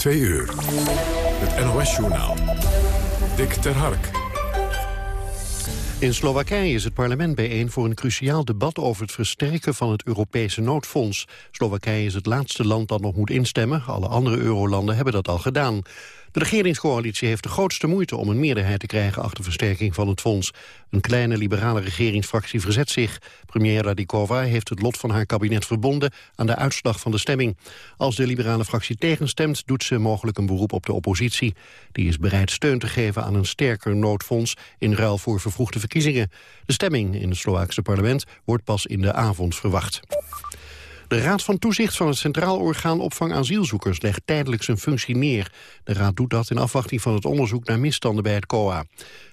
Twee uur. Het NOS-journaal. Dick ter Hark. In Slowakije is het parlement bijeen voor een cruciaal debat over het versterken van het Europese noodfonds. Slowakije is het laatste land dat nog moet instemmen. Alle andere eurolanden hebben dat al gedaan. De regeringscoalitie heeft de grootste moeite om een meerderheid te krijgen achter versterking van het fonds. Een kleine liberale regeringsfractie verzet zich. Premier Radikova heeft het lot van haar kabinet verbonden aan de uitslag van de stemming. Als de liberale fractie tegenstemt, doet ze mogelijk een beroep op de oppositie. Die is bereid steun te geven aan een sterker noodfonds in ruil voor vervroegde verkiezingen. De stemming in het Slovaakse parlement wordt pas in de avond verwacht. De Raad van Toezicht van het Centraal Orgaan Opvang Asielzoekers legt tijdelijk zijn functie neer. De Raad doet dat in afwachting van het onderzoek naar misstanden bij het COA.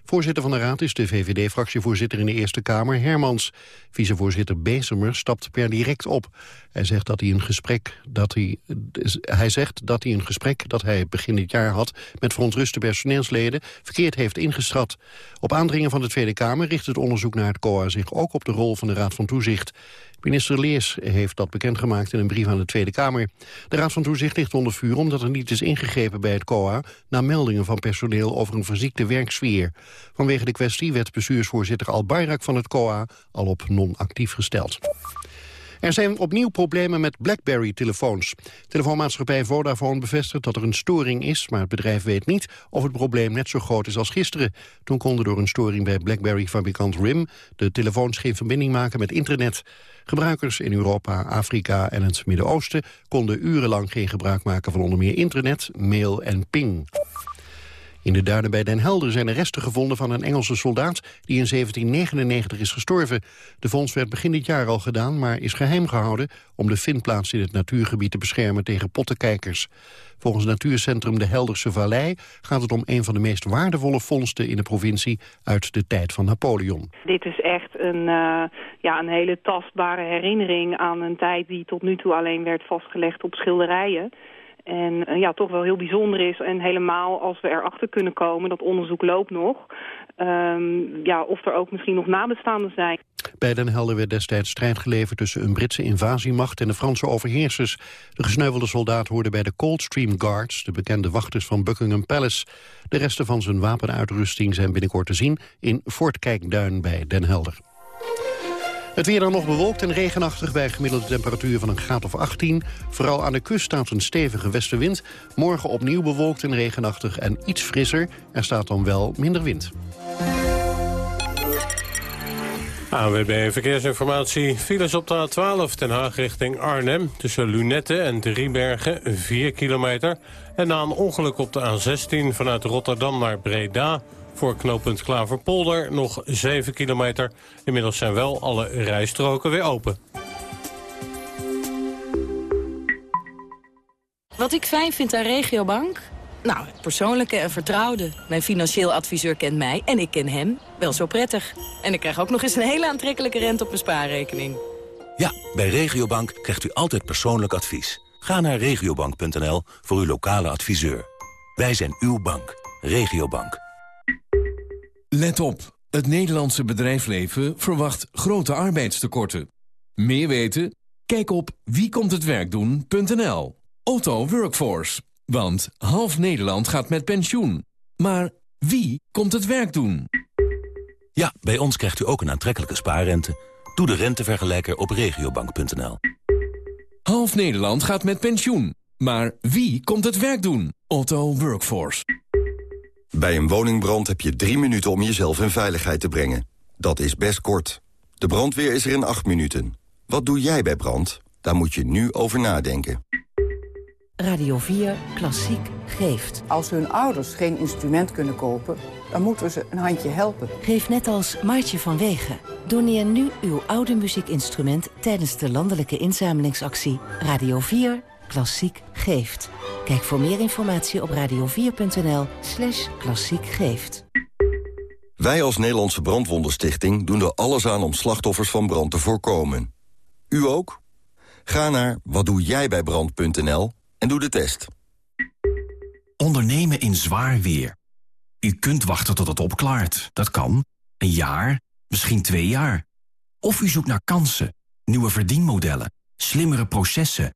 Voorzitter van de Raad is de VVD-fractievoorzitter in de Eerste Kamer, Hermans. Vicevoorzitter Bezemer stapt per direct op. Hij zegt dat hij een gesprek dat hij, hij zegt dat hij een gesprek dat hij begin dit jaar had met verontruste personeelsleden verkeerd heeft ingeschat. Op aandringen van de Tweede Kamer richt het onderzoek naar het COA zich ook op de rol van de Raad van Toezicht. Minister Leers heeft dat bekendgemaakt in een brief aan de Tweede Kamer. De Raad van Toezicht ligt onder vuur omdat er niet is ingegrepen bij het COA... na meldingen van personeel over een verziekte werksfeer. Vanwege de kwestie werd bestuursvoorzitter Al Bayrak van het COA al op non-actief gesteld. Er zijn opnieuw problemen met BlackBerry-telefoons. Telefoonmaatschappij Vodafone bevestigt dat er een storing is... maar het bedrijf weet niet of het probleem net zo groot is als gisteren. Toen konden door een storing bij BlackBerry-fabrikant RIM... de telefoons geen verbinding maken met internet. Gebruikers in Europa, Afrika en het Midden-Oosten... konden urenlang geen gebruik maken van onder meer internet, mail en ping. In de duinen bij Den Helder zijn er resten gevonden van een Engelse soldaat die in 1799 is gestorven. De vondst werd begin dit jaar al gedaan, maar is geheim gehouden om de vindplaats in het natuurgebied te beschermen tegen pottenkijkers. Volgens Natuurcentrum de Helderse Vallei gaat het om een van de meest waardevolle vondsten in de provincie uit de tijd van Napoleon. Dit is echt een, uh, ja, een hele tastbare herinnering aan een tijd die tot nu toe alleen werd vastgelegd op schilderijen. En uh, ja, toch wel heel bijzonder is. En helemaal als we erachter kunnen komen, dat onderzoek loopt nog... Um, ja, of er ook misschien nog nabestaanden zijn. Bij Den Helder werd destijds strijd geleverd tussen een Britse invasiemacht en de Franse overheersers. De gesneuvelde soldaat hoorde bij de Coldstream Guards, de bekende wachters van Buckingham Palace. De resten van zijn wapenuitrusting zijn binnenkort te zien in Fort Kijkduin bij Den Helder. Het weer dan nog bewolkt en regenachtig bij gemiddelde temperatuur van een graad of 18. Vooral aan de kust staat een stevige westenwind. Morgen opnieuw bewolkt en regenachtig en iets frisser. Er staat dan wel minder wind. AWB Verkeersinformatie. Files op de A12 Den Haag richting Arnhem. Tussen Lunette en Driebergen 4 kilometer. En na een ongeluk op de A16 vanuit Rotterdam naar Breda... Voor knooppunt Klaverpolder nog 7 kilometer. Inmiddels zijn wel alle rijstroken weer open. Wat ik fijn vind aan Regiobank? Nou, het persoonlijke en vertrouwde. Mijn financieel adviseur kent mij en ik ken hem wel zo prettig. En ik krijg ook nog eens een hele aantrekkelijke rente op mijn spaarrekening. Ja, bij Regiobank krijgt u altijd persoonlijk advies. Ga naar regiobank.nl voor uw lokale adviseur. Wij zijn uw bank. Regiobank. Let op, het Nederlandse bedrijfsleven verwacht grote arbeidstekorten. Meer weten? Kijk op wiekomthetwerkdoen.nl. Otto Workforce, want half Nederland gaat met pensioen. Maar wie komt het werk doen? Ja, bij ons krijgt u ook een aantrekkelijke spaarrente. Doe de rentevergelijker op regiobank.nl. Half Nederland gaat met pensioen. Maar wie komt het werk doen? Otto Workforce. Bij een woningbrand heb je drie minuten om jezelf in veiligheid te brengen. Dat is best kort. De brandweer is er in acht minuten. Wat doe jij bij brand? Daar moet je nu over nadenken. Radio 4 Klassiek geeft. Als hun ouders geen instrument kunnen kopen, dan moeten we ze een handje helpen. Geef net als Maartje van Wegen. Doneer nu uw oude muziekinstrument tijdens de landelijke inzamelingsactie Radio 4 Klassiek geeft. Kijk voor meer informatie op radio4.nl slash klassiek geeft. Wij als Nederlandse Brandwondenstichting doen er alles aan om slachtoffers van brand te voorkomen. U ook? Ga naar watdoejijbijbrand.nl en doe de test. Ondernemen in zwaar weer. U kunt wachten tot het opklaart. Dat kan. Een jaar, misschien twee jaar. Of u zoekt naar kansen, nieuwe verdienmodellen, slimmere processen,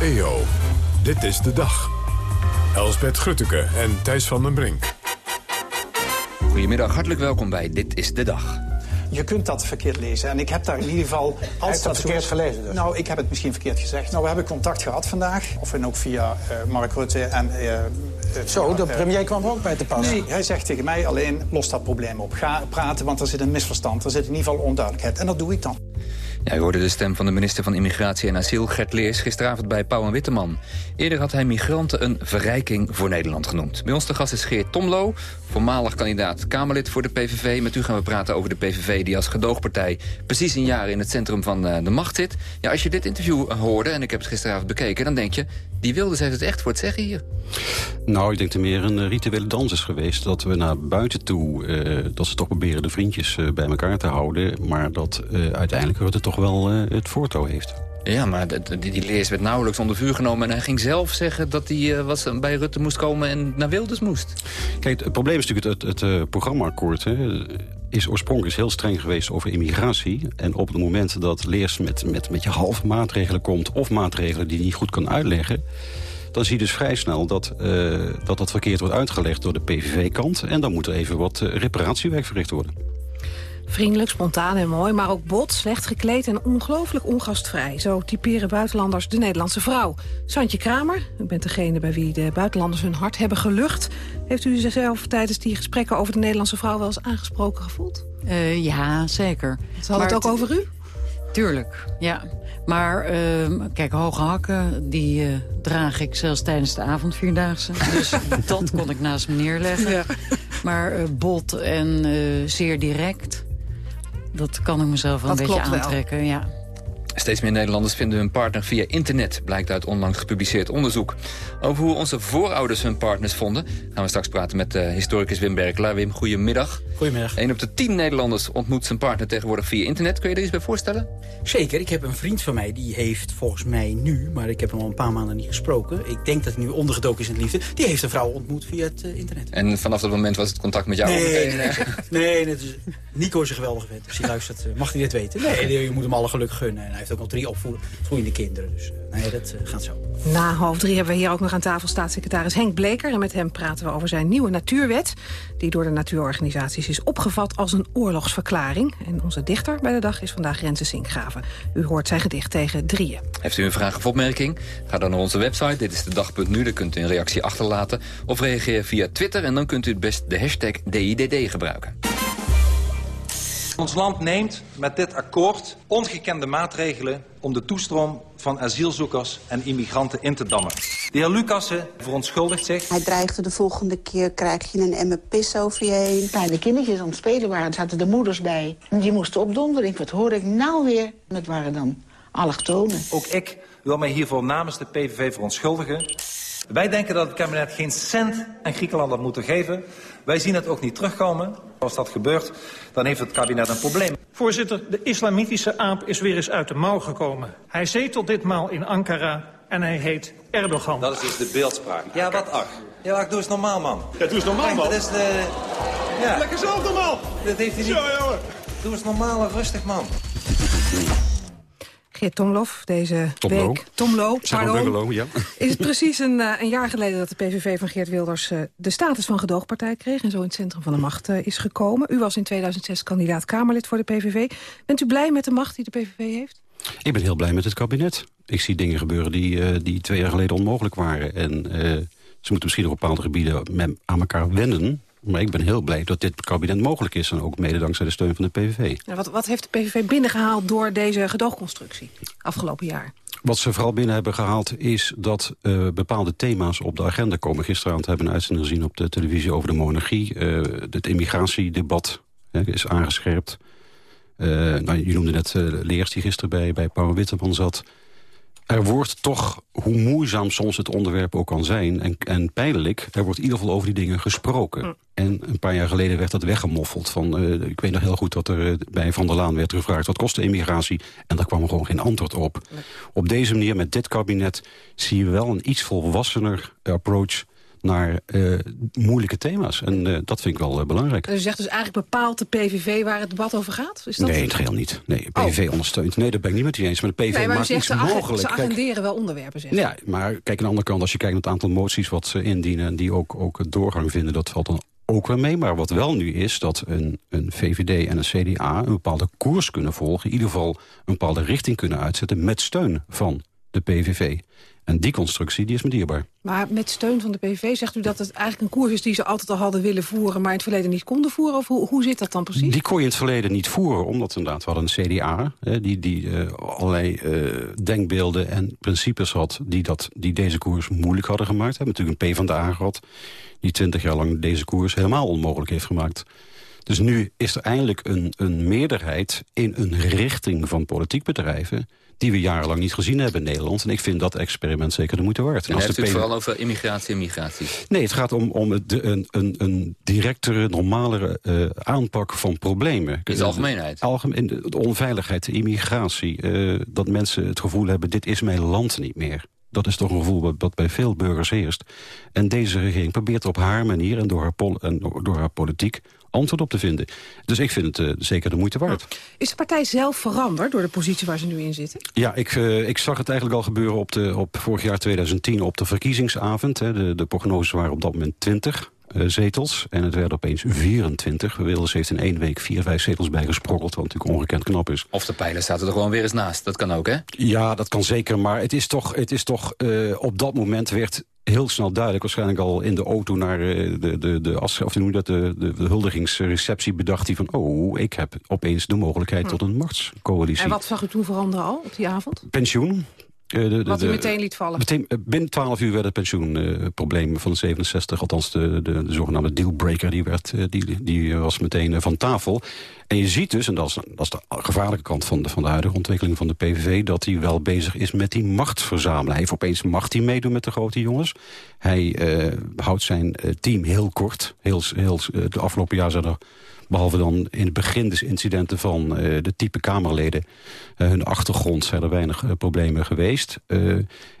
EO, dit is de dag. Elsbeth Grutteke en Thijs van den Brink. Goedemiddag, hartelijk welkom bij Dit is de Dag. Je kunt dat verkeerd lezen. En ik heb daar in ieder geval... Als dat verkeerd gelezen dus? Nou, ik heb het misschien verkeerd gezegd. Nou, we hebben contact gehad vandaag. Of en ook via uh, Mark Rutte en... Uh, Zo, de premier kwam er ook bij te passen. Nee, hij zegt tegen mij alleen, los dat probleem op. Ga praten, want er zit een misverstand. Er zit in ieder geval onduidelijkheid. En dat doe ik dan. U hoorde de stem van de minister van Immigratie en Asiel, Gert Leers, gisteravond bij Pauw en Witteman. Eerder had hij migranten een verrijking voor Nederland genoemd. Bij ons te gast is Geert Tomlo, voormalig kandidaat Kamerlid voor de PVV. Met u gaan we praten over de PVV die als gedoogpartij precies een jaar in het centrum van eh, de macht zit. Ja, als je dit interview hoorde, en ik heb het gisteravond bekeken, dan denk je, die Wilders heeft het echt voor het zeggen hier. Nou, ik denk dat meer een rituele dans is geweest. Dat we naar buiten toe, uh, dat ze toch proberen de vriendjes uh, bij elkaar te houden. Maar dat uh, uiteindelijk Rutte toch wel het voortouw heeft. Ja, maar die, die leers werd nauwelijks onder vuur genomen. En hij ging zelf zeggen dat hij uh, was, bij Rutte moest komen en naar Wilders moest. Kijk, het probleem is natuurlijk het, het, het uh, programmaakkoord. Hè, is oorspronkelijk heel streng geweest over immigratie. En op het moment dat Leers met, met, met je halve maatregelen komt... of maatregelen die hij niet goed kan uitleggen dan zie je dus vrij snel dat, uh, dat dat verkeerd wordt uitgelegd door de PVV-kant. En dan moet er even wat uh, reparatiewerk verricht worden. Vriendelijk, spontaan en mooi, maar ook bot, slecht gekleed en ongelooflijk ongastvrij. Zo typeren buitenlanders de Nederlandse vrouw. Santje Kramer, u bent degene bij wie de buitenlanders hun hart hebben gelucht. Heeft u zichzelf tijdens die gesprekken over de Nederlandse vrouw wel eens aangesproken gevoeld? Uh, ja, zeker. Zal het ook over u? Tuurlijk, ja. Maar uh, kijk, hoge hakken, die uh, draag ik zelfs tijdens de avondvierdaagse. Dus dat kon ik naast me neerleggen. Ja. Maar uh, bot en zeer direct, dat kan ik mezelf wel dat een beetje aantrekken. Wel. Ja. Steeds meer Nederlanders vinden hun partner via internet, blijkt uit onlangs gepubliceerd onderzoek. Over hoe onze voorouders hun partners vonden, gaan we straks praten met uh, historicus Wim Berkelaar. Wim, goedemiddag. Goedemiddag. Een op de tien Nederlanders ontmoet zijn partner tegenwoordig via internet. Kun je er iets bij voorstellen? Zeker. Ik heb een vriend van mij, die heeft volgens mij nu, maar ik heb hem al een paar maanden niet gesproken. Ik denk dat hij nu ondergedoken is in het liefde. Die heeft een vrouw ontmoet via het uh, internet. En vanaf dat moment was het contact met jou nee, meteen? Nee, nee, nee, is, Nico is een geweldige vent. Als hij luistert, uh, mag hij dit weten. Nee, je moet hem alle geluk gunnen. En hij heeft ook al drie opvoedende kinderen. Dus uh, nee, dat gaat zo. Na half drie hebben we hier ook nog aan tafel staatssecretaris Henk Bleker. En met hem praten we over zijn nieuwe natuurwet. Die door de natuurorganisaties is opgevat als een oorlogsverklaring. En onze dichter bij de dag is vandaag Renze Sinkgraven. U hoort zijn gedicht tegen drieën. Heeft u een vraag of opmerking? Ga dan naar onze website, dit is de dag.nu. Daar kunt u een reactie achterlaten. Of reageer via Twitter en dan kunt u het best de hashtag DIDD gebruiken. Ons land neemt met dit akkoord ongekende maatregelen om de toestroom van asielzoekers en immigranten in te dammen. De heer Lucassen verontschuldigt zich. Hij dreigde de volgende keer krijg je een emmer pis over je heen. Kleine kindertjes aan het spelen waren, zaten de moeders bij. En die moesten opdonderen. Wat hoor ik nou weer? Dat waren dan allochtonen. Ook ik wil mij hiervoor namens de PVV verontschuldigen. Wij denken dat het kabinet geen cent aan Griekenland had moeten geven. Wij zien het ook niet terugkomen. Als dat gebeurt, dan heeft het kabinet een probleem. Voorzitter, de islamitische aap is weer eens uit de mouw gekomen. Hij zetelt ditmaal in Ankara en hij heet Erdogan. Dat is dus de beeldspraak. Ja, wat ach. Ja, ach, doe eens normaal, man. Ja, doe eens normaal, man. Dat is de... Ja. Lekker zelf normaal. Dat heeft hij niet... Zo, jongen. Doe eens normaal en rustig, man. Geert Tomlof, deze Tomlo. week... Tomlo, pardon. Ja. Is het precies een, uh, een, jaar geleden dat de PVV van Geert Wilders... Uh, de status van gedoogpartij kreeg en zo in het centrum van de macht uh, is gekomen. U was in 2006 kandidaat Kamerlid voor de PVV. Bent u blij met de macht die de PVV heeft? Ik ben heel blij met het kabinet. Ik zie dingen gebeuren die, die twee jaar geleden onmogelijk waren. En ze moeten misschien op bepaalde gebieden met, aan elkaar wennen... Maar ik ben heel blij dat dit kabinet mogelijk is. En ook mede dankzij de steun van de PVV. Wat, wat heeft de PVV binnengehaald door deze gedoogconstructie afgelopen jaar? Wat ze vooral binnen hebben gehaald is dat uh, bepaalde thema's op de agenda komen. Gisteravond hebben we een uitzending gezien op de televisie over de monarchie. Uh, het immigratiedebat hè, is aangescherpt. Uh, nou, je noemde net Leers die gisteren bij, bij Paul Witteman zat. Er wordt toch, hoe moeizaam soms het onderwerp ook kan zijn... en, en pijnlijk, er wordt in ieder geval over die dingen gesproken. En een paar jaar geleden werd dat weggemoffeld. Van, uh, ik weet nog heel goed dat er uh, bij Van der Laan werd gevraagd... wat kost de immigratie? En daar kwam er gewoon geen antwoord op. Nee. Op deze manier, met dit kabinet, zie je wel een iets volwassener approach naar uh, moeilijke thema's. En uh, dat vind ik wel uh, belangrijk. U zegt dus eigenlijk bepaalt de PVV waar het debat over gaat? Is dat nee, het geheel niet. Nee, de PVV oh. ondersteunt. Nee, dat ben ik niet met u eens. Maar de PVV nee, maar maakt iets mogelijk. Ze agenderen kijk, wel onderwerpen, zeg Ja, maar kijk aan de andere kant, als je kijkt naar het aantal moties wat ze indienen... en die ook, ook doorgang vinden, dat valt dan ook wel mee. Maar wat wel nu is, dat een, een VVD en een CDA een bepaalde koers kunnen volgen. In ieder geval een bepaalde richting kunnen uitzetten met steun van de PVV. En die constructie die is me dierbaar. Maar met steun van de PVV zegt u dat het eigenlijk een koers is... die ze altijd al hadden willen voeren, maar in het verleden niet konden voeren? Of hoe, hoe zit dat dan precies? Die kon je in het verleden niet voeren, omdat inderdaad we hadden een CDA... Hè, die, die uh, allerlei uh, denkbeelden en principes had die, dat, die deze koers moeilijk hadden gemaakt. We hebben natuurlijk een P van de A gehad... die twintig jaar lang deze koers helemaal onmogelijk heeft gemaakt. Dus nu is er eindelijk een, een meerderheid in een richting van politiek bedrijven die we jarenlang niet gezien hebben in Nederland. En ik vind dat experiment zeker de moeite waard. En, en heeft u het vooral over immigratie en migratie? Nee, het gaat om, om het, een, een, een directere, normalere uh, aanpak van problemen. In de algemeenheid? Algemeen, de onveiligheid, de immigratie. Uh, dat mensen het gevoel hebben, dit is mijn land niet meer. Dat is toch een gevoel wat bij veel burgers heerst. En deze regering probeert op haar manier en door haar, pol en door haar politiek antwoord op te vinden. Dus ik vind het uh, zeker de moeite waard. Is de partij zelf veranderd door de positie waar ze nu in zitten? Ja, ik, uh, ik zag het eigenlijk al gebeuren op, de, op vorig jaar 2010 op de verkiezingsavond. Hè. De, de prognoses waren op dat moment 20 uh, zetels. En het werd opeens 24. Wilders heeft in één week vier, vijf zetels bijgesprokkeld. Wat natuurlijk ongekend knap is. Of de pijlen zaten er gewoon weer eens naast. Dat kan ook, hè? Ja, dat kan zeker. Maar het is toch, het is toch uh, op dat moment werd heel snel duidelijk, waarschijnlijk al in de auto naar de, de, de, de, of noem dat, de, de, de huldigingsreceptie bedacht hij van, oh, ik heb opeens de mogelijkheid hm. tot een machtscoalitie. En wat zag u toen veranderen al op die avond? Pensioen. Uh, de, de, Wat u meteen liet vallen? Meteen, uh, binnen 12 uur werd het pensioenprobleem uh, van de 67, althans de, de, de zogenaamde dealbreaker, die, werd, die, die was meteen van tafel. En je ziet dus, en dat is, dat is de gevaarlijke kant van de, van de huidige ontwikkeling van de PVV... dat hij wel bezig is met die machtsverzamelen. Hij heeft opeens macht hij meedoen met de grote jongens. Hij houdt zijn team heel kort. Heel, heel, de afgelopen jaar zijn er Behalve dan in het begin des incidenten van uh, de type Kamerleden. Uh, hun achtergrond zijn er weinig uh, problemen geweest.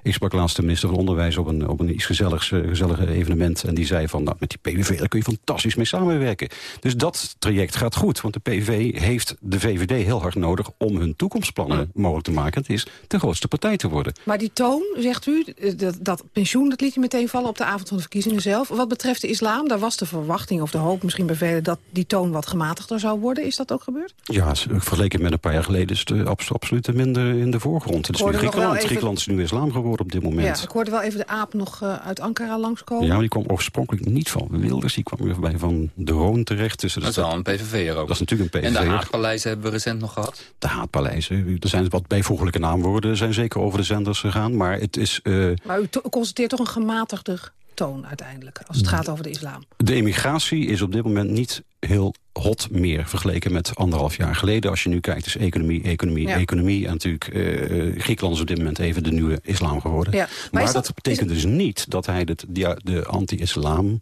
ik sprak laatst de minister van Onderwijs op een, op een iets gezelligs, gezellig evenement. En die zei van, nou, met die PVV daar kun je fantastisch mee samenwerken. Dus dat traject gaat goed. Want de PVV heeft de VVD heel hard nodig om hun toekomstplannen mogelijk te maken. Het is de grootste partij te worden. Maar die toon, zegt u, dat, dat pensioen, dat liet je meteen vallen op de avond van de verkiezingen zelf. Wat betreft de islam, daar was de verwachting of de hoop misschien bij velen dat die toon wat gematigder zou worden. Is dat ook gebeurd? Ja, vergeleken met een paar jaar geleden is het absoluut minder in de voorgrond. Het is nu Griekenland. Even... Griekenland is nu islam geworden op dit moment. Ja, ik hoorde wel even de aap nog uh, uit Ankara langskomen. Ja, maar die kwam oorspronkelijk niet van Wilders. Die kwam weer bij Van de Roon terecht. Dus dat, dat is wel een PVV'er ook. Dat is natuurlijk een PVV'er. En de haatpaleizen hebben we recent nog gehad? De haatpaleizen. Er zijn wat bijvoeglijke naamwoorden zijn zeker over de zenders gegaan. Maar het is... Uh... Maar u constateert toch een gematigder toon uiteindelijk, als het gaat over de islam. De immigratie is op dit moment niet heel hot meer vergeleken met anderhalf jaar geleden. Als je nu kijkt, is economie, economie, ja. economie. En natuurlijk, uh, Griekenland is op dit moment even de nieuwe islam geworden. Ja. Maar, maar dat, dat, betekent dus niet dat hij de, de, de anti-islam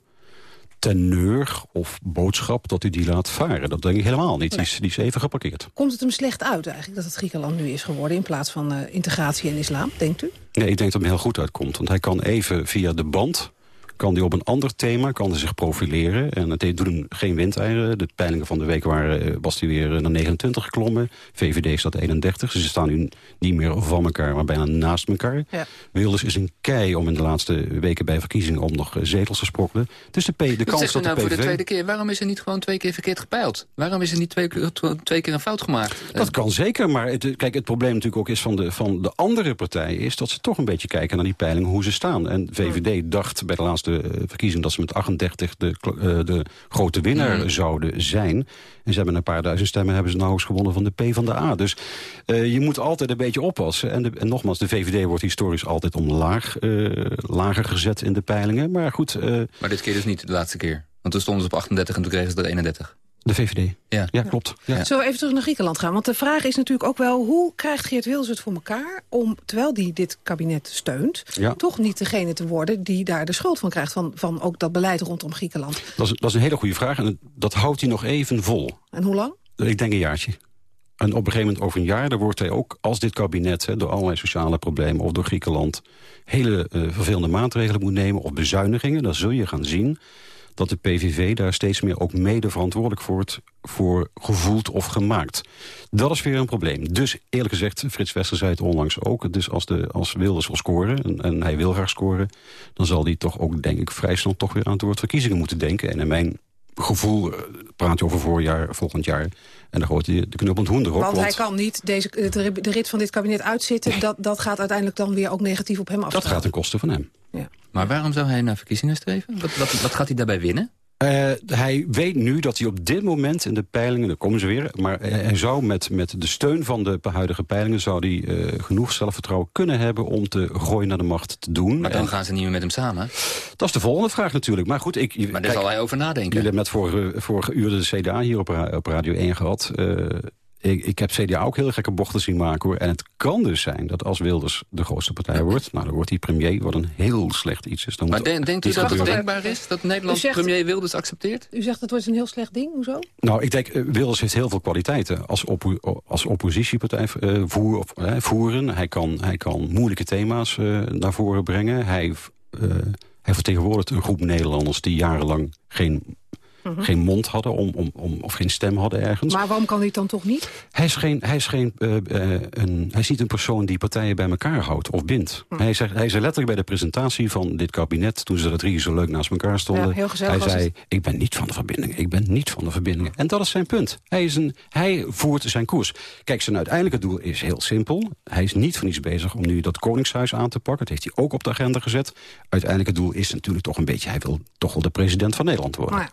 teneur of boodschap dat hij die laat varen. Dat denk ik helemaal niet. Nee. Die, is, die, is, even geparkeerd. Komt het hem slecht uit eigenlijk dat het Griekenland nu is geworden... in plaats van uh, integratie en islam, denkt u? Nee, ik denk dat het hem heel goed uitkomt. Want hij kan even via de band kan hij op een ander thema kan hij zich profileren. En het doet hem geen windeieren. De peilingen van de week waren, eh, was hij weer naar 29 geklommen. VVD staat 31. Ze staan nu niet meer van elkaar, maar bijna naast elkaar. Ja. Wilders is een kei om in de laatste weken bij verkiezingen... om nog eh, zetels te sprokkelen. Dus de, P, de kans dat nou de PVV... voor de tweede keer? Waarom is er niet gewoon twee keer verkeerd gepeild? Waarom is er niet twee, twee keer een fout gemaakt? Dat kan zeker, maar het, kijk, het probleem natuurlijk ook is van de, van de andere partijen... is dat ze toch een beetje kijken naar die peilingen, hoe ze staan. En VVD dacht bij de laatste de eh, verkiezing... dat ze met 38 de, uh, de grote winnaar mm. zouden zijn. En ze hebben een paar duizend stemmen hebben ze nauwelijks gewonnen van de P van de A. Dus uh, je moet altijd een beetje oppassen. En, de, en, nogmaals, de VVD wordt historisch altijd omlaag, uh, lager gezet in de peilingen. Maar goed... maar dit keer dus niet de laatste keer? Want toen stonden ze op 38 en toen kregen ze er 31. De VVD. Ja, ja klopt. Ja. Zullen we even terug naar Griekenland gaan? Want de vraag is natuurlijk ook wel... hoe krijgt Geert Wilders het voor elkaar om, terwijl hij dit kabinet steunt... Ja. toch niet degene te worden die daar de schuld van krijgt... van, van ook dat beleid rondom Griekenland? Dat, is, dat is een hele goede vraag en dat houdt hij nog even vol. En hoe lang? Ik denk een jaartje. En op een gegeven moment over een jaar, dan wordt hij ook als dit kabinet... Hè, door allerlei sociale problemen of door Griekenland... hele eh, vervelende maatregelen moet nemen of bezuinigingen... dan zul je gaan zien dat de PVV daar steeds meer ook mede verantwoordelijk voor, wordt, voor gevoeld of gemaakt. Dat is weer een probleem. Dus eerlijk gezegd, Frits Wester zei het onlangs ook... dus als, de, als Wilders wil scoren, en, en hij wil graag scoren... dan zal hij toch ook, denk ik, vrij snel toch weer aan het woord verkiezingen moeten denken. En in mijn gevoel eh, praat je over voorjaar, volgend jaar... en dan gooit hij de knuppelend hoen erop. Want hij kan niet deze, de, rit van dit kabinet uitzitten. Dat, dat gaat uiteindelijk dan weer ook negatief op hem dat afstralen. gaat ten koste van hem. Maar waarom zou hij naar verkiezingen streven? Wat, wat, wat gaat hij daarbij winnen? Eh, hij weet nu dat hij op dit moment in de peilingen, daar komen ze weer... maar hij hij zou met, met de steun van de huidige peilingen... zou hij eh, genoeg zelfvertrouwen kunnen hebben om te gooien naar de macht te doen. Maar dan En gaan ze niet meer met hem samen. dat is de volgende vraag natuurlijk. Maar goed, ik, Maar daar zal hij over nadenken. Jullie hebben net vorige, vorige uur de CDA hier op, op Radio 1 gehad. Eh, ik, ik heb CDA ook heel gekke bochten zien maken. hoor. En het kan dus zijn dat als Wilders de grootste partij wordt... nou, dan wordt hij premier, wat een heel slecht iets is. Dan Maar moet de- denkt u dat het denkbaar is dat Nederland zegt- premier Wilders accepteert? U zegt dat wordt een heel slecht ding, hoezo? Nou, ik denk, eh, Wilders heeft heel veel kwaliteiten als, oppo- als oppositiepartij eh, voer, of, eh, voeren. Hij kan, hij kan moeilijke thema's eh, naar voren brengen. Hij, eh, hij vertegenwoordigt een groep Nederlanders die jarenlang geen, Mhm. geen mond hadden om, om, om, of geen stem hadden ergens. Maar waarom kan hij het dan toch niet? Hij is, geen, hij, is geen, eh, eh, een, hij is niet een persoon die partijen bij elkaar houdt of bindt. Hm. Hij, zegt, hij zei letterlijk bij de presentatie van dit kabinet... toen ze er drie zo leuk naast elkaar stonden... Ja, heel gezellig hij zei, het. ik ben niet van de verbindingen, ik ben niet van de verbindingen. En dat is zijn punt. Hij, is een, hij voert zijn koers. Kijk, zijn uiteindelijke doel is heel simpel. Hij is niet voor niets bezig om nu dat Koningshuis aan te pakken. Dat heeft hij ook op de agenda gezet. Uiteindelijke doel is natuurlijk toch een beetje... hij wil toch wel de president van Nederland worden. Ja.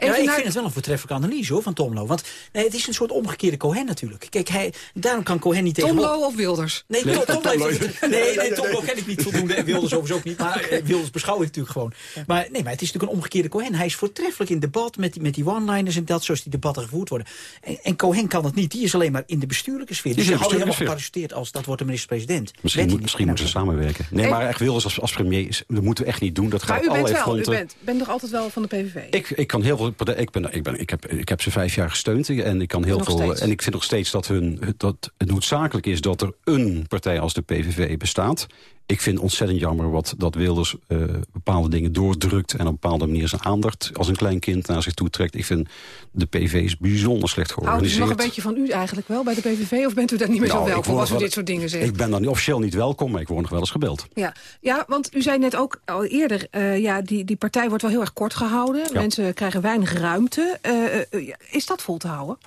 Ja, ik naar- vind het wel een voortreffelijke analyse hoor, van Tomlo. Want nee, het is een soort omgekeerde Cohen natuurlijk. Kijk, hij, daarom kan Cohen niet tegen... Tomlo of Wilders? Nee, Tom, Tomlo heeft- nee, nee, Tomlo ken ik niet voldoende. En Wilders overigens ook niet. Maar eh, Wilders beschouw ik natuurlijk gewoon. Maar nee, maar het is natuurlijk een omgekeerde Cohen. Hij is voortreffelijk in debat met, die- met die one-liners en dat, zoals die debatten gevoerd worden. En, en Cohen kan dat niet. Die is alleen maar in de bestuurlijke sfeer. Die Dus de hadden helemaal geparasiteerd als dat wordt de minister-president. Misschien, moet, hij misschien moeten ze samenwerken. Nee, Hey. maar echt Wilders als, als premier, is, dat moeten we echt niet doen. Dat gaat Maar u bent wel, u bent, bent toch altijd wel van de PVV? Ik, ik kan heel veel. Ik, ben, ik, ben, ik, heb, ik heb ze vijf jaar gesteund. En ik kan heel Nog veel. steeds. En ik vind nog steeds dat, hun, dat het noodzakelijk is dat er een partij als de PVV bestaat. Ik vind ontzettend jammer wat dat Wilders eh, bepaalde dingen doordrukt... en op een bepaalde manier zijn aandacht als een klein kind naar zich toe trekt. Ik vind de PVV is bijzonder slecht Houdt u georganiseerd. nog een beetje van u eigenlijk wel bij de PVV? Of bent u daar niet meer Nou, zo ik welkom als u dit soort dingen zegt? Ik ben dan officieel niet welkom, maar ik word nog wel eens gebeld. Ja. ja, want u zei net ook al eerder... eh, ja, die, die partij wordt wel heel erg kort gehouden. Ja. Mensen krijgen weinig ruimte. Eh, is dat vol te houden?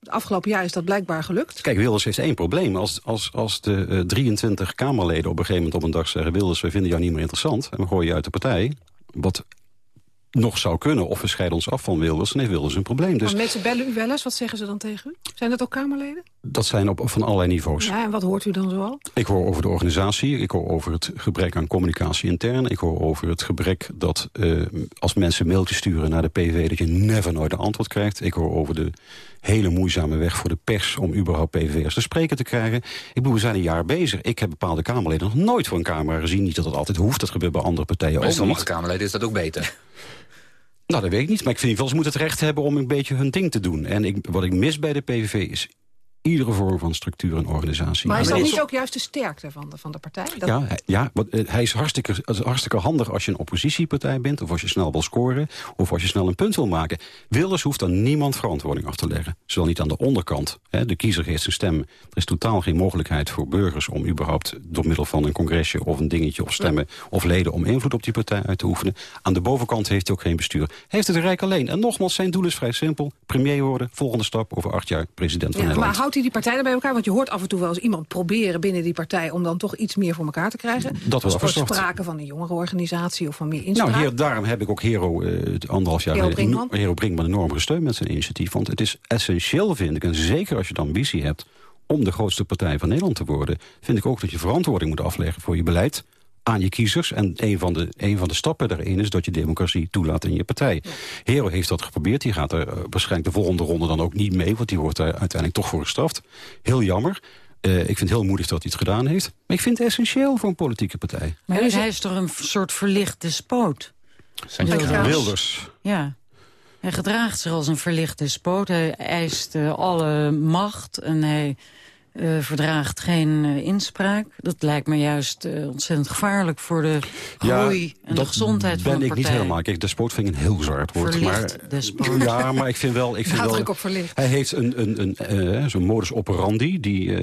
Het afgelopen jaar is dat blijkbaar gelukt. Kijk, Wilders heeft één probleem. Als, als, als de eh, 23 Kamerleden op een gegeven moment op een dag zeggen... Wilders, we vinden jou niet meer interessant en we gooien je uit de partij... wat nog zou kunnen, of we scheiden ons af van Wilders... dan heeft Wilders een probleem. Dus Maar mensen bellen u wel eens. Wat zeggen ze dan tegen u? Zijn dat ook Kamerleden? dat zijn op, van allerlei niveaus. Ja, en wat hoort u dan zoal? Ik hoor over de organisatie, ik hoor over het gebrek aan communicatie intern... ik hoor over het gebrek dat eh, als mensen mailtjes sturen naar de PVV... dat je never nooit een antwoord krijgt. Ik hoor over de hele moeizame weg voor de pers... om überhaupt PVV'ers te spreken te krijgen. Ik bedoel, we zijn een jaar bezig. Ik heb bepaalde Kamerleden nog nooit voor een camera gezien. Niet dat dat altijd hoeft, dat gebeurt bij andere partijen Bij ook sommige niet. Kamerleden is dat ook beter. Nou, dat weet ik niet. Maar ik vind wel, ze moeten het recht hebben om een beetje hun ding te doen. En ik, wat ik mis bij de PVV is iedere vorm van structuur en organisatie. Maar is dat niet ook juist de sterkte van de, van de partij? Dat- Ja, hij, ja wat, eh, hij is hartstikke, hartstikke handig als je een oppositiepartij bent... of als je snel wil scoren, of als je snel een punt wil maken. Wilders hoeft aan niemand verantwoording af te leggen. Zowel niet aan de onderkant. Hè, de kiezer geeft zijn stem. Er is totaal geen mogelijkheid voor burgers... om überhaupt door middel van een congresje of een dingetje of stemmen... of leden om invloed op die partij uit te oefenen. Aan de bovenkant heeft hij ook geen bestuur. Heeft het Rijk alleen. En nogmaals, zijn doel is vrij simpel. Premier worden, volgende stap, over acht jaar president van Ja, Nederland. Houdt hij die partijen bij elkaar? Want je hoort af en toe wel eens iemand proberen binnen die partij... om dan toch iets meer voor elkaar te krijgen. Dat wordt verzocht. sprake van een jongerenorganisatie of van meer inspraak. Nou, hier, daarom heb ik ook Hero eh, het anderhalf jaar Hero geleden- Brinkman? Hero Brinkman enorm gesteund met zijn initiatief. Want het is essentieel, vind ik, en zeker als je de ambitie hebt... om de grootste partij van Nederland te worden... vind ik ook dat je verantwoording moet afleggen voor je beleid aan je kiezers. En een van, de, een van de stappen daarin is dat je democratie toelaat in je partij. Hero heeft dat geprobeerd. Die gaat er eh, waarschijnlijk de volgende ronde dan ook niet mee... want die wordt daar uiteindelijk toch voor gestraft. Heel jammer. Uh, ik vind het heel moedig dat hij het gedaan heeft. Maar ik vind het essentieel voor een politieke partij. Maar hij is toch een soort verlicht despoot? Wilders. Wilders. Ja. Hij gedraagt zich als een verlichte spoot. Hij eist uh, alle macht en hij uh, verdraagt geen uh, inspraak. Dat lijkt me juist ontzettend gevaarlijk voor de groei ja, en de gezondheid van de partij. ben ik niet helemaal. Kijk, despoot vind ik een heel zwaar woord. Verlicht maar, despoot. Ja, maar ik vind wel... Ik vind wel op verlicht. Hij heeft een, een, een, zo'n modus operandi die,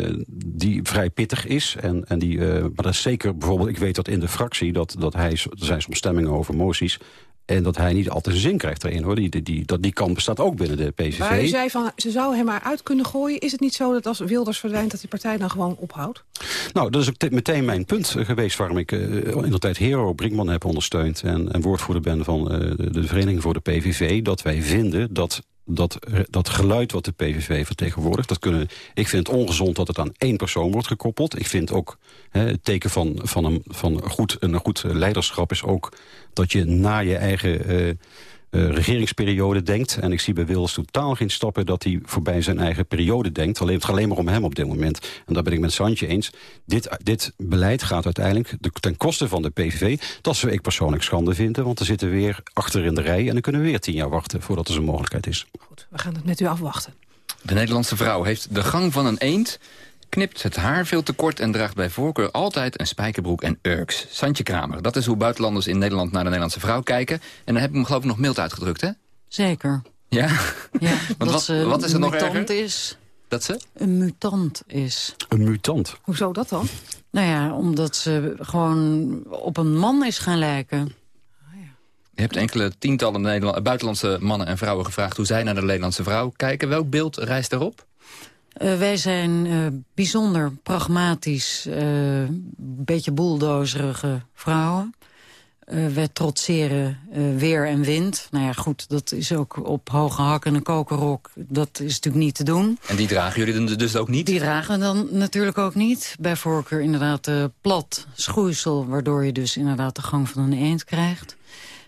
die vrij pittig is. En, en die, maar dat is zeker bijvoorbeeld... Ik weet dat in de fractie, dat, dat hij, er zijn soms stemmingen over moties... En dat hij niet altijd zijn zin krijgt erin. hoor. Die, die, dat, die kant bestaat ook binnen de PVV. Maar u zei van, ze zou hem maar uit kunnen gooien. Is het niet zo dat als Wilders verdwijnt... dat die partij dan gewoon ophoudt? Nou, dat is ook meteen mijn punt geweest... waarom ik uh, in de tijd Hero Brinkman heb ondersteund... en, en woordvoerder ben van uh, de, de Vereniging voor de PVV... dat wij vinden dat dat, dat geluid wat de PVV vertegenwoordigt... Dat kunnen, ik vind het ongezond dat het aan één persoon wordt gekoppeld. Ik vind ook hè, het teken van, van, een, van goed, een goed leiderschap is ook... dat je na je eigen uh, uh, regeringsperiode denkt. En ik zie bij Wilders totaal geen stappen dat hij voorbij zijn eigen periode denkt. Alleen, het gaat alleen maar om hem op dit moment. En daar ben ik met Santje eens. Dit, dit beleid gaat uiteindelijk ten koste van de PVV. Dat zou ik persoonlijk schande vinden. Want er zitten weer achter in de rij. En dan kunnen we weer tien jaar wachten voordat er zo'n mogelijkheid is. Goed, we gaan het met u afwachten. De Nederlandse vrouw heeft de gang van een eend knipt het haar veel te kort en draagt bij voorkeur altijd een spijkerbroek en urks. Santje Kramer, dat is hoe buitenlanders in Nederland naar de Nederlandse vrouw kijken. En dan heb ik hem geloof ik nog mild uitgedrukt, hè? Zeker. Ja? Ja, Want dat wat, ze wat is er nog mutant erger? is. Dat ze? Een mutant is. Een mutant? Hoezo dat dan? Nou ja, omdat ze gewoon op een man is gaan lijken. Je hebt enkele tientallen Nederland, buitenlandse mannen en vrouwen gevraagd... hoe zij naar de Nederlandse vrouw kijken. Welk beeld reist erop? Uh, wij zijn uh, bijzonder pragmatisch, een uh, beetje bulldozerige vrouwen. wij trotseren weer en wind. Nou ja, goed, dat is ook op hoge hak en een kokerrok. Dat is natuurlijk niet te doen. En die dragen jullie dus ook niet? Die dragen we dan natuurlijk ook niet. Bij voorkeur inderdaad plat schoeisel... waardoor je dus inderdaad de gang van een eend krijgt.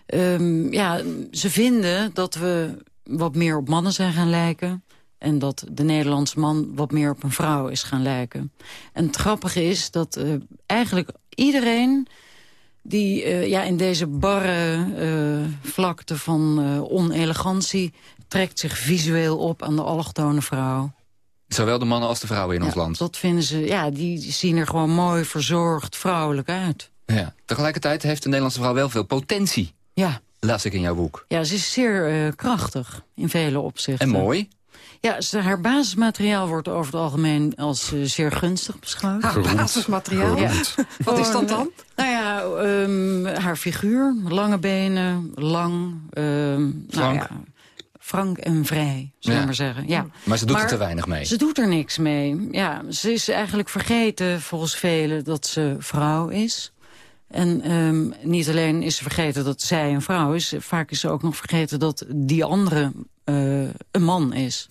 Um, ja, ze vinden dat we wat meer op mannen zijn gaan lijken... En dat de Nederlandse man wat meer op een vrouw is gaan lijken. En het grappige is dat uh, eigenlijk iedereen die uh, ja, in deze barre uh, vlakte van onelegantie... trekt zich visueel op aan de allochtone vrouw. Zowel de mannen als de vrouwen in ja, ons land? Dat vinden ze, ja, die zien er gewoon mooi, verzorgd, vrouwelijk uit. Ja. Tegelijkertijd heeft de Nederlandse vrouw wel veel potentie. Ja. Las ik in jouw boek. Ja, ze is zeer krachtig in vele opzichten. En mooi? Ja, ze, haar basismateriaal wordt over het algemeen als uh, zeer gunstig beschouwd. Haar basismateriaal? Ja. Wat is dat dan? Nou ja, um, haar figuur, lange benen, lang, um, nou ja, frank en vrij, zullen we Ja. maar zeggen. Ja. Maar ze doet er te weinig mee. Ze doet er niks mee. Ja, ze is eigenlijk vergeten, volgens velen, dat ze vrouw is. En ehm, niet alleen is ze vergeten dat zij een vrouw is... vaak is ze ook nog vergeten dat die andere eh, een man is.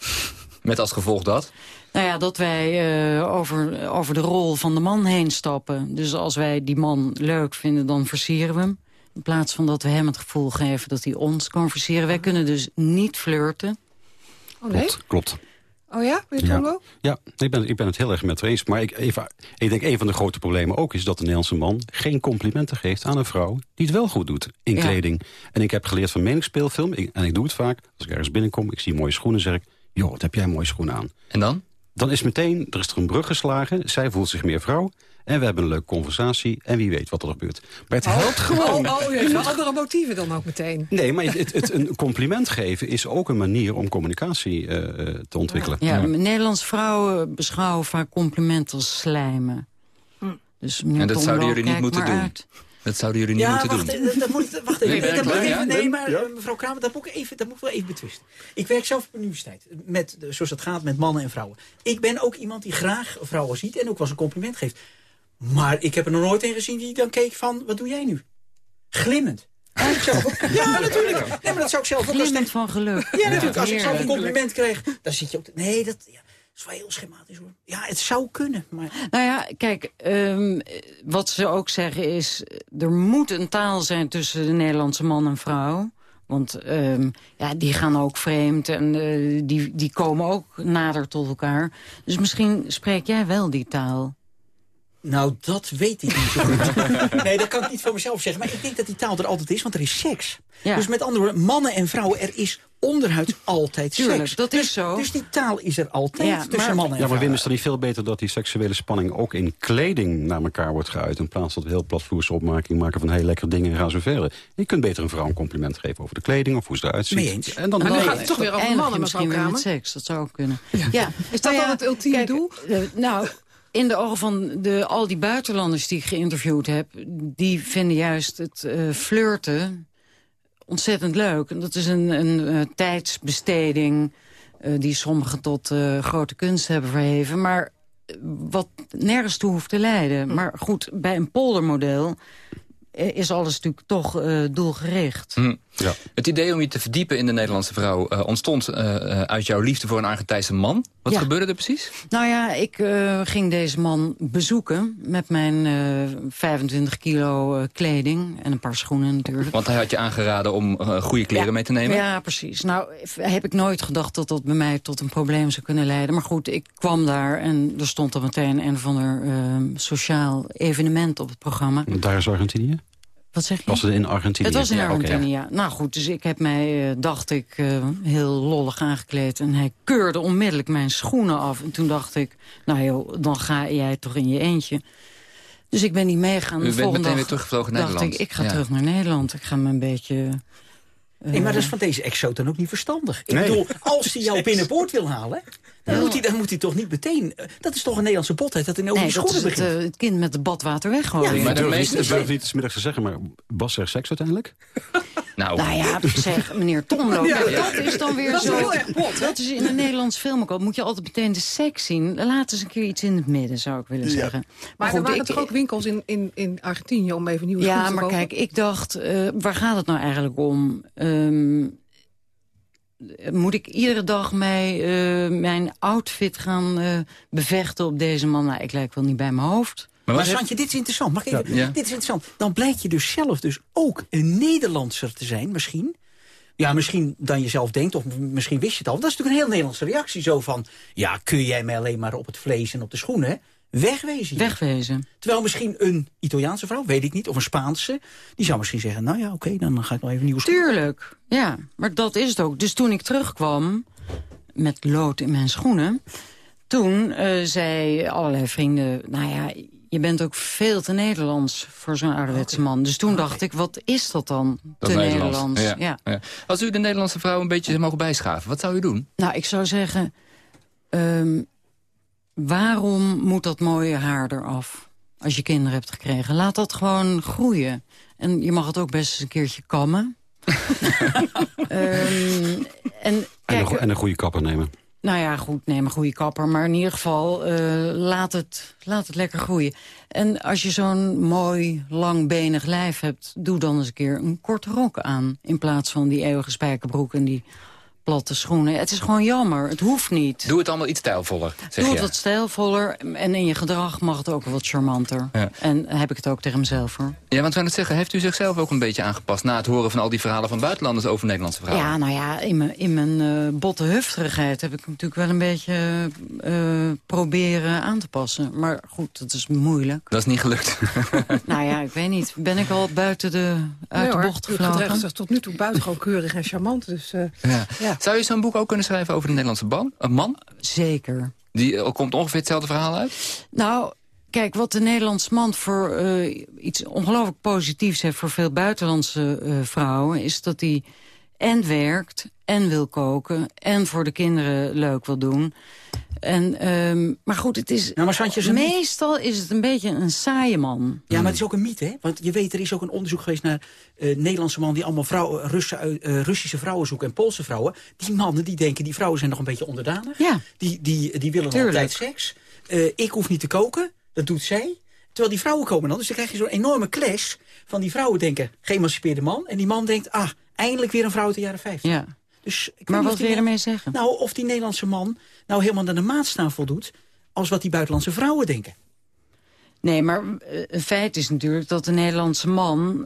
Met als gevolg dat? Nou ja, dat wij eh, over, over de rol van de man heen stappen. Dus als wij die man leuk vinden, dan versieren we hem. In plaats van dat we hem het gevoel geven dat hij ons kan versieren. Wij kunnen dus niet flirten. Oh nee? Klopt, klopt. Oh ja? Weet je Ja, ja ik, ben, ik ben het heel erg met haar eens. Maar ik, even, ik denk een van de grote problemen ook is dat de Nederlandse man... geen complimenten geeft aan een vrouw die het wel goed doet in Ja. kleding. En ik heb geleerd van meningsspeelfilm, ik- en ik doe het vaak... als ik ergens binnenkom, ik zie mooie schoenen, zeg ik... joh, wat heb jij mooie schoenen aan. En dan? Dan is meteen, er is er een brug geslagen. Zij voelt zich meer vrouw. En we hebben een leuke conversatie. En wie weet wat er gebeurt. Maar het helpt gewoon. Oh, oh, je hebt andere motieven dan ook meteen. Nee, maar het, het, een compliment geven is ook een manier om communicatie eh, eh, te ontwikkelen. Ja, Nederlandse vrouwen beschouwen vaak complimenten als slijmen. Dus meneer En dat zouden jullie niet moeten doen. uit. Dat zouden jullie niet Ja, moeten wacht, doen. dat moet ik, wacht Nee, even. dat moet ja? nee, maar Ja. eh, mevrouw Kramer, dat moet, ik even, dat moet ik wel even betwisten. Ik werk zelf op een universiteit, met, eh, zoals het gaat met mannen en vrouwen. Ik ben ook iemand die graag vrouwen ziet en ook wel eens een compliment geeft. Maar ik heb er nog nooit een gezien die dan keek van, wat doe jij nu? Glimmend. Ook- Ja, natuurlijk. Nee, maar dat zou ik zelf ook Glimmend van geluk. Ja, natuurlijk. Als ik zelf een compliment kreeg, dan zit je ook... Nee, dat... Ja. Is wel heel schematisch hoor. Ja, het zou kunnen, maar... Nou ja, kijk, um, wat ze ook zeggen is... er moet een taal zijn tussen de Nederlandse man en vrouw. Want um, ja, die gaan ook vreemd en uh, die, die komen ook nader tot elkaar. Dus misschien spreek jij wel die taal. Nou, dat weet ik niet zo goed. nee, dat kan ik niet voor mezelf zeggen. Maar ik denk dat die taal er altijd is, want er is seks. Ja. Dus met andere woorden, mannen en vrouwen, er is onderhuid altijd Tuurlijk, seks. dat dus, is zo. Dus die taal is er altijd ja, tussen maar, mannen en Ja, maar Wim, is het niet veel beter dat die seksuele spanning ook in kleding naar elkaar wordt geuit... in plaats van heel platvloerse opmerking maken van heel lekkere dingen en gaan zo verder. Je kunt beter een vrouw een compliment geven over de kleding of hoe ze eruit ziet. Eens. En dan, en dan gaat het toch weer over mannen, misschien met seks, dat zou ook kunnen. Ja. ja. Is dat nou dan het ultieme kijk, doel? Uh, nou, in de ogen van de, al die buitenlanders die ik geïnterviewd heb... die vinden juist het uh, flirten ontzettend leuk. En dat is een, een uh, tijdsbesteding uh, die sommigen tot grote kunst hebben verheven. Maar wat nergens toe hoeft te leiden. Maar goed, bij een poldermodel is alles natuurlijk toch doelgericht. Hm. Ja. Het idee om je te verdiepen in de Nederlandse vrouw... Uh, ontstond uh, uit jouw liefde voor een Argentijnse man. Wat ja. gebeurde er precies? Nou ja, ik ging deze man bezoeken... met mijn 25 kilo kleding en een paar schoenen natuurlijk. Want hij had je aangeraden om goede kleren ja. mee te nemen? Ja, precies. Nou, heb ik nooit gedacht dat dat bij mij tot een probleem zou kunnen leiden. Maar goed, ik kwam daar en er stond al meteen een of ander sociaal evenement op het programma. Daar is Argentinië? Wat zeg je? Was het in Argentinië? Het was in ja, Argentinië, okay, ja. Nou goed, dus ik heb mij, uh, dacht ik, uh, heel lollig aangekleed. En hij keurde onmiddellijk mijn schoenen af. En toen dacht ik, nou joh, dan ga jij toch in je eentje. Dus ik ben niet meegaan. U bent Volgende meteen weer teruggevlogen naar dacht Nederland? ik, ik ga ja. terug naar Nederland. Ik ga me een beetje... Uh, nee, maar dat is van deze exoot dan ook niet verstandig. Ik nee. bedoel, als hij jou binnenboord wil halen... Dan, ja. moet hij, dan moet hij toch niet meteen... Dat is toch een Nederlandse botheid dat hij over nee, schoenen begint. het, uh, het kind met de badwater weggooien. Ja, maar de meeste... Het durf niet smiddags te zeggen, maar was er seks uiteindelijk? Nou, nou ja, zeg, meneer Tomlo, ja, ja. dat is dan weer dat zo... Is heel erg bot. Dat is in een Nederlands film ook al. Moet je altijd meteen de seks zien. Laat eens een keer iets in het midden, zou ik willen zeggen. Maar, maar goed, er waren ik, toch ook winkels in, in, in Argentinië om even nieuwe ja, schoenen te maar kopen? kijk, ik dacht, uh, waar gaat het nou eigenlijk om? Um, moet ik iedere dag mij, uh, mijn outfit gaan uh, bevechten op deze man? Nou, ik lijk wel niet bij mijn hoofd. Maar, maar Santje, dit is interessant. Mag ik even? Ja. Dit is interessant. Dan blijkt je dus zelf dus ook een Nederlandser te zijn, misschien. Ja, misschien dan je zelf denkt, of misschien wist je het al. Dat is natuurlijk een heel Nederlandse reactie. Zo van, ja, kun jij mij alleen maar op het vlees en op de schoenen... Wegwezen. Hier. Wegwezen. Terwijl misschien een Italiaanse vrouw, weet ik niet, of een Spaanse... die zou misschien zeggen, nou ja, oké, okay, dan ga ik nog even schoenen. Tuurlijk, ja. Maar dat is het ook. Dus toen ik terugkwam met lood in mijn schoenen... toen uh, zei allerlei vrienden, nou ja, je bent ook veel te Nederlands voor zo'n ouderwetse man. Dus toen dacht ik, wat is dat dan, dat te Nederlands? Nederlands? Ja. Ja. Ja. Als u de Nederlandse vrouw een beetje mogen bijschaven, wat zou u doen? Nou, ik zou zeggen... Um, waarom moet dat mooie haar eraf? Als je kinderen hebt gekregen. Laat dat gewoon groeien. En je mag het ook best eens een keertje kammen. um, en, kijk, en, een, en een goede kapper nemen. Nou ja, goed, neem een goede kapper. Maar in ieder geval, uh, laat, het, laat het lekker groeien. En als je zo'n mooi, langbenig lijf hebt... doe dan eens een keer een korte rok aan. In plaats van die eeuwige spijkerbroek en die platte schoenen. Het is gewoon jammer. Het hoeft niet. Doe het allemaal iets stijlvoller, zeg Doe je. het wat stijlvoller. En in je gedrag mag het ook wat charmanter. Ja. En heb ik het ook tegen mezelf, hoor. Ja, want we het zeggen, heeft u zichzelf ook een beetje aangepast... na het horen van al die verhalen van buitenlanders over Nederlandse vrouwen? Ja, nou ja, in mijn, in mijn uh, botte hufterigheid heb ik natuurlijk wel een beetje uh, proberen aan te passen. Maar goed, dat is moeilijk. Dat is niet gelukt. nou ja, ik weet niet. Ben ik al buiten de, uit nee, de bocht gevlogen? Het is tot nu toe buitengewoon keurig en charmant. Dus, uh, ja. Ja. Zou je zo'n boek ook kunnen schrijven over de Nederlandse ban, een man? Zeker. Die uh, komt ongeveer hetzelfde verhaal uit? Nou, kijk, wat de Nederlandse man voor uh, iets ongelooflijk positiefs heeft... voor veel buitenlandse uh, vrouwen, is dat hij en werkt en wil koken... en voor de kinderen leuk wil doen. En, um, maar goed, het is, nou, maar meestal is het een beetje een saaie man. Ja, maar het is ook een mythe, hè? Want je weet, er is ook een onderzoek geweest naar uh, Nederlandse mannen... die allemaal vrouwen, Russen, uh, Russische vrouwen zoeken en Poolse vrouwen. Die mannen die denken, die vrouwen zijn nog een beetje onderdanig. Ja. Die, die, die willen Tuurlijk. altijd seks. Uh, ik hoef niet te koken, dat doet zij. Terwijl die vrouwen komen dan. Dus dan krijg je zo'n enorme clash van die vrouwen denken... geëmancipeerde man. En die man denkt, ah, eindelijk weer een vrouw uit de jaren 50. Ja. Dus ik maar wat wil je ermee zeggen? Nou, of die Nederlandse man nou helemaal naar de maatstaaf voldoet... als wat die buitenlandse vrouwen denken. Nee, maar eh, een feit is natuurlijk dat de Nederlandse man...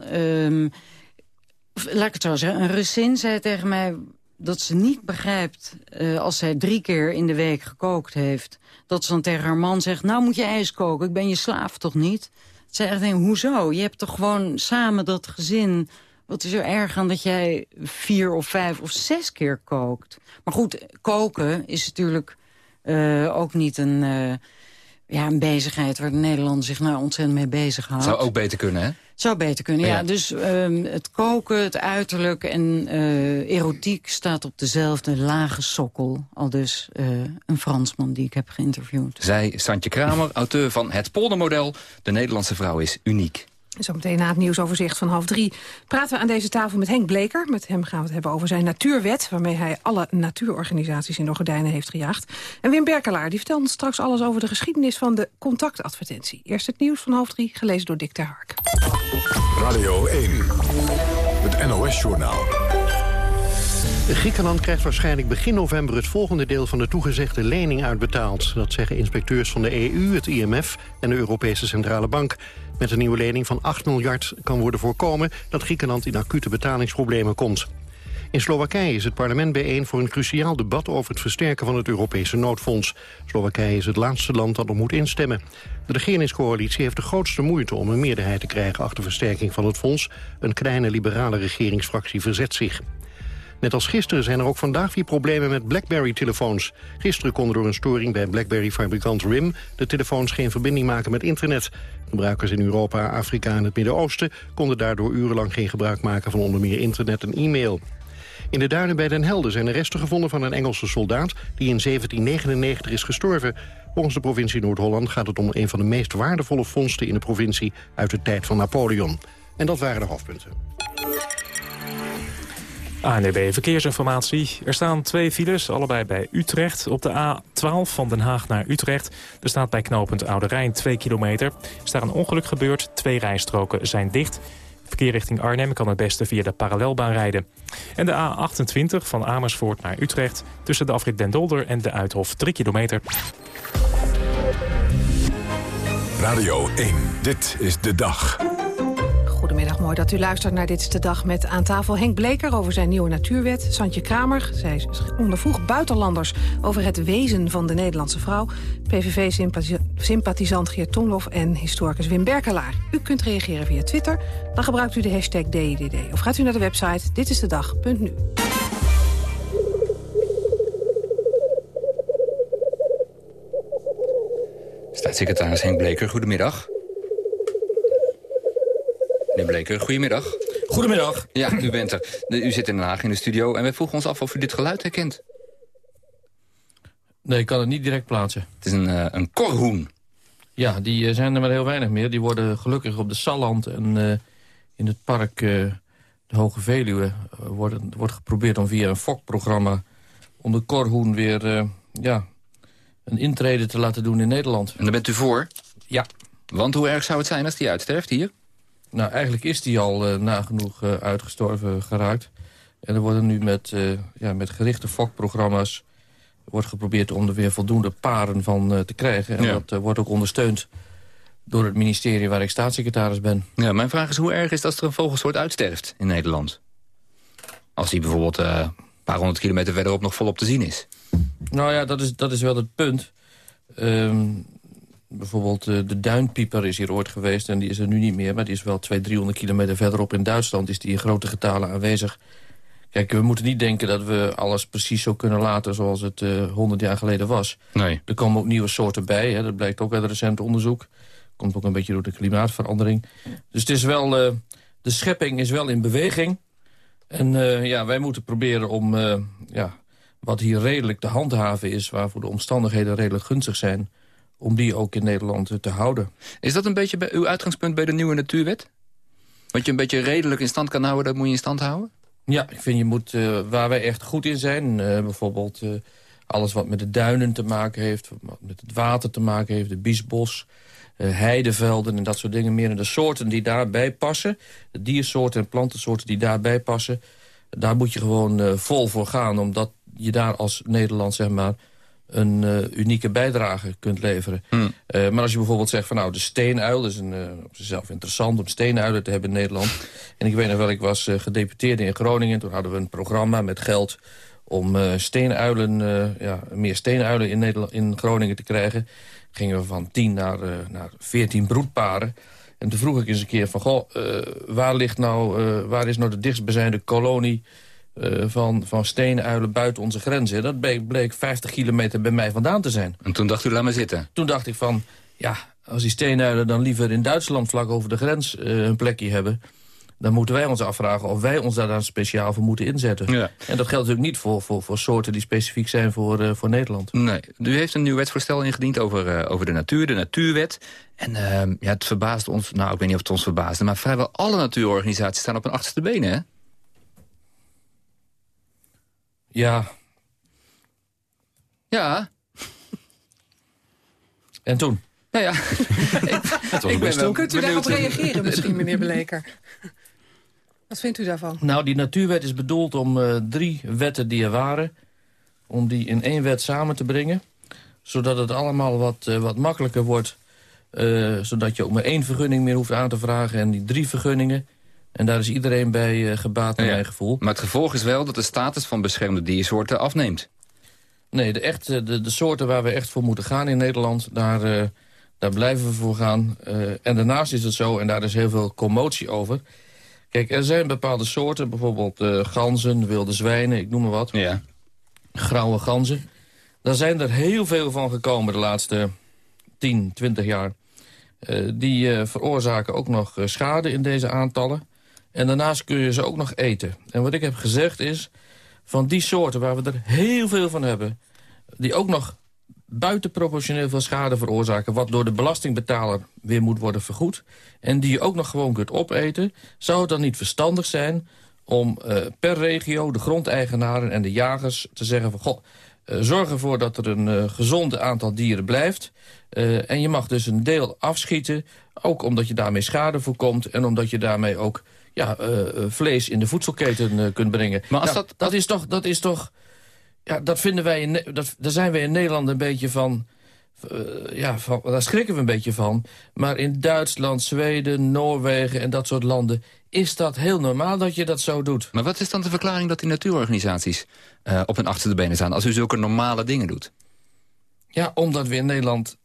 of laat ik het zo zeggen, een Russin zei tegen mij dat ze niet begrijpt... eh, als zij drie keer in de week gekookt heeft... dat ze dan tegen haar man zegt, nou moet je ijs koken, ik ben je slaaf toch niet? Zij echt denkt, hoezo? Je hebt toch gewoon samen dat gezin... Wat is er erg aan dat jij vier of vijf of zes keer kookt? Maar goed, koken is natuurlijk eh, ook niet een, eh, ja, een bezigheid... waar de Nederlander zich nou ontzettend mee bezighoudt. Zou ook beter kunnen, hè? Zou beter kunnen, ja. Ja. Dus ehm, het koken, het uiterlijk en eh, erotiek staat op dezelfde lage sokkel. Al dus een Fransman die ik heb geïnterviewd. Zij, Santje Kramer, auteur van Het Poldermodel. De Nederlandse vrouw is uniek. Zometeen na het nieuwsoverzicht van half drie praten we aan deze tafel met Henk Bleker. Met hem gaan we het hebben over zijn natuurwet... waarmee hij alle natuurorganisaties in de gordijnen heeft gejaagd. En Wim Berkelaar die vertelt ons straks alles over de geschiedenis van de contactadvertentie. Eerst het nieuws van half drie, gelezen door Dick ter Hark. Radio 1, het NOS-journaal. Griekenland krijgt waarschijnlijk begin november het volgende deel van de toegezegde lening uitbetaald. Dat zeggen inspecteurs van de EU, het IMF en de Europese Centrale Bank. Met een nieuwe lening van 8 miljard kan worden voorkomen dat Griekenland in acute betalingsproblemen komt. In Slowakije is het parlement bijeen voor een cruciaal debat over het versterken van het Europese noodfonds. Slowakije is het laatste land dat nog moet instemmen. De regeringscoalitie heeft de grootste moeite om een meerderheid te krijgen achter versterking van het fonds. Een kleine liberale regeringsfractie verzet zich. Net als gisteren zijn er ook vandaag weer problemen met BlackBerry-telefoons. Gisteren konden door een storing bij BlackBerry-fabrikant RIM... de telefoons geen verbinding maken met internet. Gebruikers in Europa, Afrika en het Midden-Oosten... konden daardoor urenlang geen gebruik maken van onder meer internet en e-mail. In de duinen bij Den Helder zijn er resten gevonden van een Engelse soldaat... die in 1799 is gestorven. Volgens de provincie Noord-Holland gaat het om een van de meest waardevolle vondsten in de provincie... uit de tijd van Napoleon. En dat waren de hoofdpunten. ANDB Verkeersinformatie. Er staan twee files, allebei bij Utrecht. Op de A12 van Den Haag naar Utrecht. Er staat bij knooppunt Oude Rijn 2 kilometer. Is daar een ongeluk gebeurd. Twee rijstroken zijn dicht. Verkeer richting Arnhem kan het beste via de parallelbaan rijden. En de A28 van Amersfoort naar Utrecht. Tussen de afrit Den Dolder en de Uithof 3 kilometer. Radio 1, dit is de dag. Goedemiddag, mooi dat u luistert naar Dit is de Dag met aan tafel Henk Bleker over zijn nieuwe natuurwet. Santje Kramer, zij ondervroeg buitenlanders over het wezen van de Nederlandse vrouw. PVV-sympathisant Geert Tomlof en historicus Wim Berkelaar. U kunt reageren via Twitter, dan gebruikt u de hashtag DIDD. Of gaat u naar de website ditistedag.nu. Staatssecretaris Henk Bleker, goedemiddag. Meneer Bleker, goedemiddag. Goedemiddag. Ja, u bent er. U zit in Den Haag in de studio en wij vroegen ons af of u dit geluid herkent. Nee, ik kan het niet direct plaatsen. Het is een, uh, een korhoen. Ja, die uh, zijn er maar heel weinig meer. Die worden gelukkig op de Salland en uh, in het park de Hoge Veluwe... wordt, wordt geprobeerd om via een fokprogramma... om de korhoen weer ja, een intrede te laten doen in Nederland. En daar bent u voor? Ja. Want hoe erg zou het zijn als die uitsterft hier? Nou, eigenlijk is die al uh, nagenoeg uh, uitgestorven geraakt. En er worden nu met, uh, ja, met gerichte fokprogramma's... wordt geprobeerd om er weer voldoende paren van te krijgen. En ja. dat wordt ook ondersteund door het ministerie waar ik staatssecretaris ben. Ja, mijn vraag is hoe erg is dat als er een vogelsoort uitsterft in Nederland? Als die bijvoorbeeld een paar honderd kilometer verderop nog volop te zien is. Nou ja, dat is, dat is wel het punt. Um, bijvoorbeeld uh, de duinpieper is hier ooit geweest en die is er nu niet meer. Maar die is wel 200, 300 kilometer verderop in Duitsland is die in grote getalen aanwezig. Kijk, we moeten niet denken dat we alles precies zo kunnen laten zoals het uh, 100 jaar geleden was. Nee. Er komen ook nieuwe soorten bij, hè. dat blijkt ook uit recent onderzoek. Komt ook een beetje door de klimaatverandering. Dus het is wel, uh, de schepping is wel in beweging. En uh, ja, wij moeten proberen om ja, wat hier redelijk te handhaven is... waarvoor de omstandigheden redelijk gunstig zijn om die ook in Nederland te houden. Is dat een beetje bij uw uitgangspunt bij de nieuwe natuurwet? Wat je een beetje redelijk in stand kan houden, dat moet je in stand houden? Ja, ik vind je moet, uh, waar wij echt goed in zijn... Uh, bijvoorbeeld uh, alles wat met de duinen te maken heeft... wat met het water te maken heeft, de biesbos... heidevelden en dat soort dingen meer. En de soorten die daarbij passen, de diersoorten en plantensoorten die daarbij passen... daar moet je gewoon vol voor gaan... omdat je daar als Nederland zeg maar, een uh, unieke bijdrage kunt leveren. Hmm. Uh, maar als je bijvoorbeeld zegt van nou de steenuil... dat is een, uh, op zichzelf interessant om steenuilen te hebben in Nederland. en ik weet nog wel, ik was gedeputeerde in Groningen. Toen hadden we een programma met geld om steenuilen, ja, meer steenuilen in, Nederland, in Groningen te krijgen. Gingen we van 10 naar, naar 14 broedparen. En toen vroeg ik eens een keer van, goh, waar, ligt nou, waar is nou de dichtstbijzijnde kolonie uh, van, van steenuilen buiten onze grenzen. Dat bleek, bleek 50 kilometer bij mij vandaan te zijn. En toen dacht u, laat maar zitten. Toen dacht ik van, ja, als die steenuilen dan liever in Duitsland... vlak over de grens uh, een plekje hebben... dan moeten wij ons afvragen of wij ons daar dan speciaal voor moeten inzetten. Ja. En dat geldt natuurlijk niet voor, voor, voor soorten die specifiek zijn voor, uh, voor Nederland. Nee, u heeft een nieuw wetsvoorstel ingediend over, over de natuur, de natuurwet. En ehm, ja, het verbaast ons, nou ik weet niet of het ons verbaasde... maar vrijwel alle natuurorganisaties staan op hun achterste benen, hè? Ja. Ja. En toen? Nou ja, ik, ik ben wel Kunt u daarop reageren misschien, meneer Beleker? Wat vindt u daarvan? Nou, die natuurwet is bedoeld om uh, drie wetten die er waren... om die in één wet samen te brengen. Zodat het allemaal wat, uh, wat makkelijker wordt. Uh, zodat je ook maar één vergunning meer hoeft aan te vragen... en die drie vergunningen. En daar is iedereen bij uh, gebaat naar ja, mijn gevoel. Maar het gevolg is wel dat de status van beschermde diersoorten afneemt. Nee, de, echt, de, de soorten waar we echt voor moeten gaan in Nederland... daar, uh, daar blijven we voor gaan. Uh, en daarnaast is het zo, en daar is heel veel commotie over... Kijk, er zijn bepaalde soorten, bijvoorbeeld ganzen, wilde zwijnen, ik noem maar wat. Ja. Grauwe ganzen. Daar zijn er heel veel van gekomen de laatste 10, 20 jaar. Die veroorzaken ook nog schade in deze aantallen. En daarnaast kun je ze ook nog eten. En wat ik heb gezegd is, van die soorten waar we er heel veel van hebben... die ook nog buitenproportioneel veel schade veroorzaken... wat door de belastingbetaler weer moet worden vergoed... en die je ook nog gewoon kunt opeten... zou het dan niet verstandig zijn om uh, per regio de grondeigenaren en de jagers te zeggen van... Goh, uh, zorg ervoor dat er een uh, gezond aantal dieren blijft... En je mag dus een deel afschieten, ook omdat je daarmee schade voorkomt... en omdat je daarmee ook ja, uh, vlees in de voedselketen uh, kunt brengen. Maar als nou, dat, dat, is toch, dat is toch, ja, dat vinden wij, in, dat, daar zijn we in Nederland een beetje van, uh, ja, van, daar schrikken we een beetje van. Maar in Duitsland, Zweden, Noorwegen en dat soort landen is dat heel normaal dat je dat zo doet. Maar wat is dan de verklaring dat die natuurorganisaties uh, op hun achterste benen staan... als u zulke normale dingen doet? Ja, omdat we in Nederland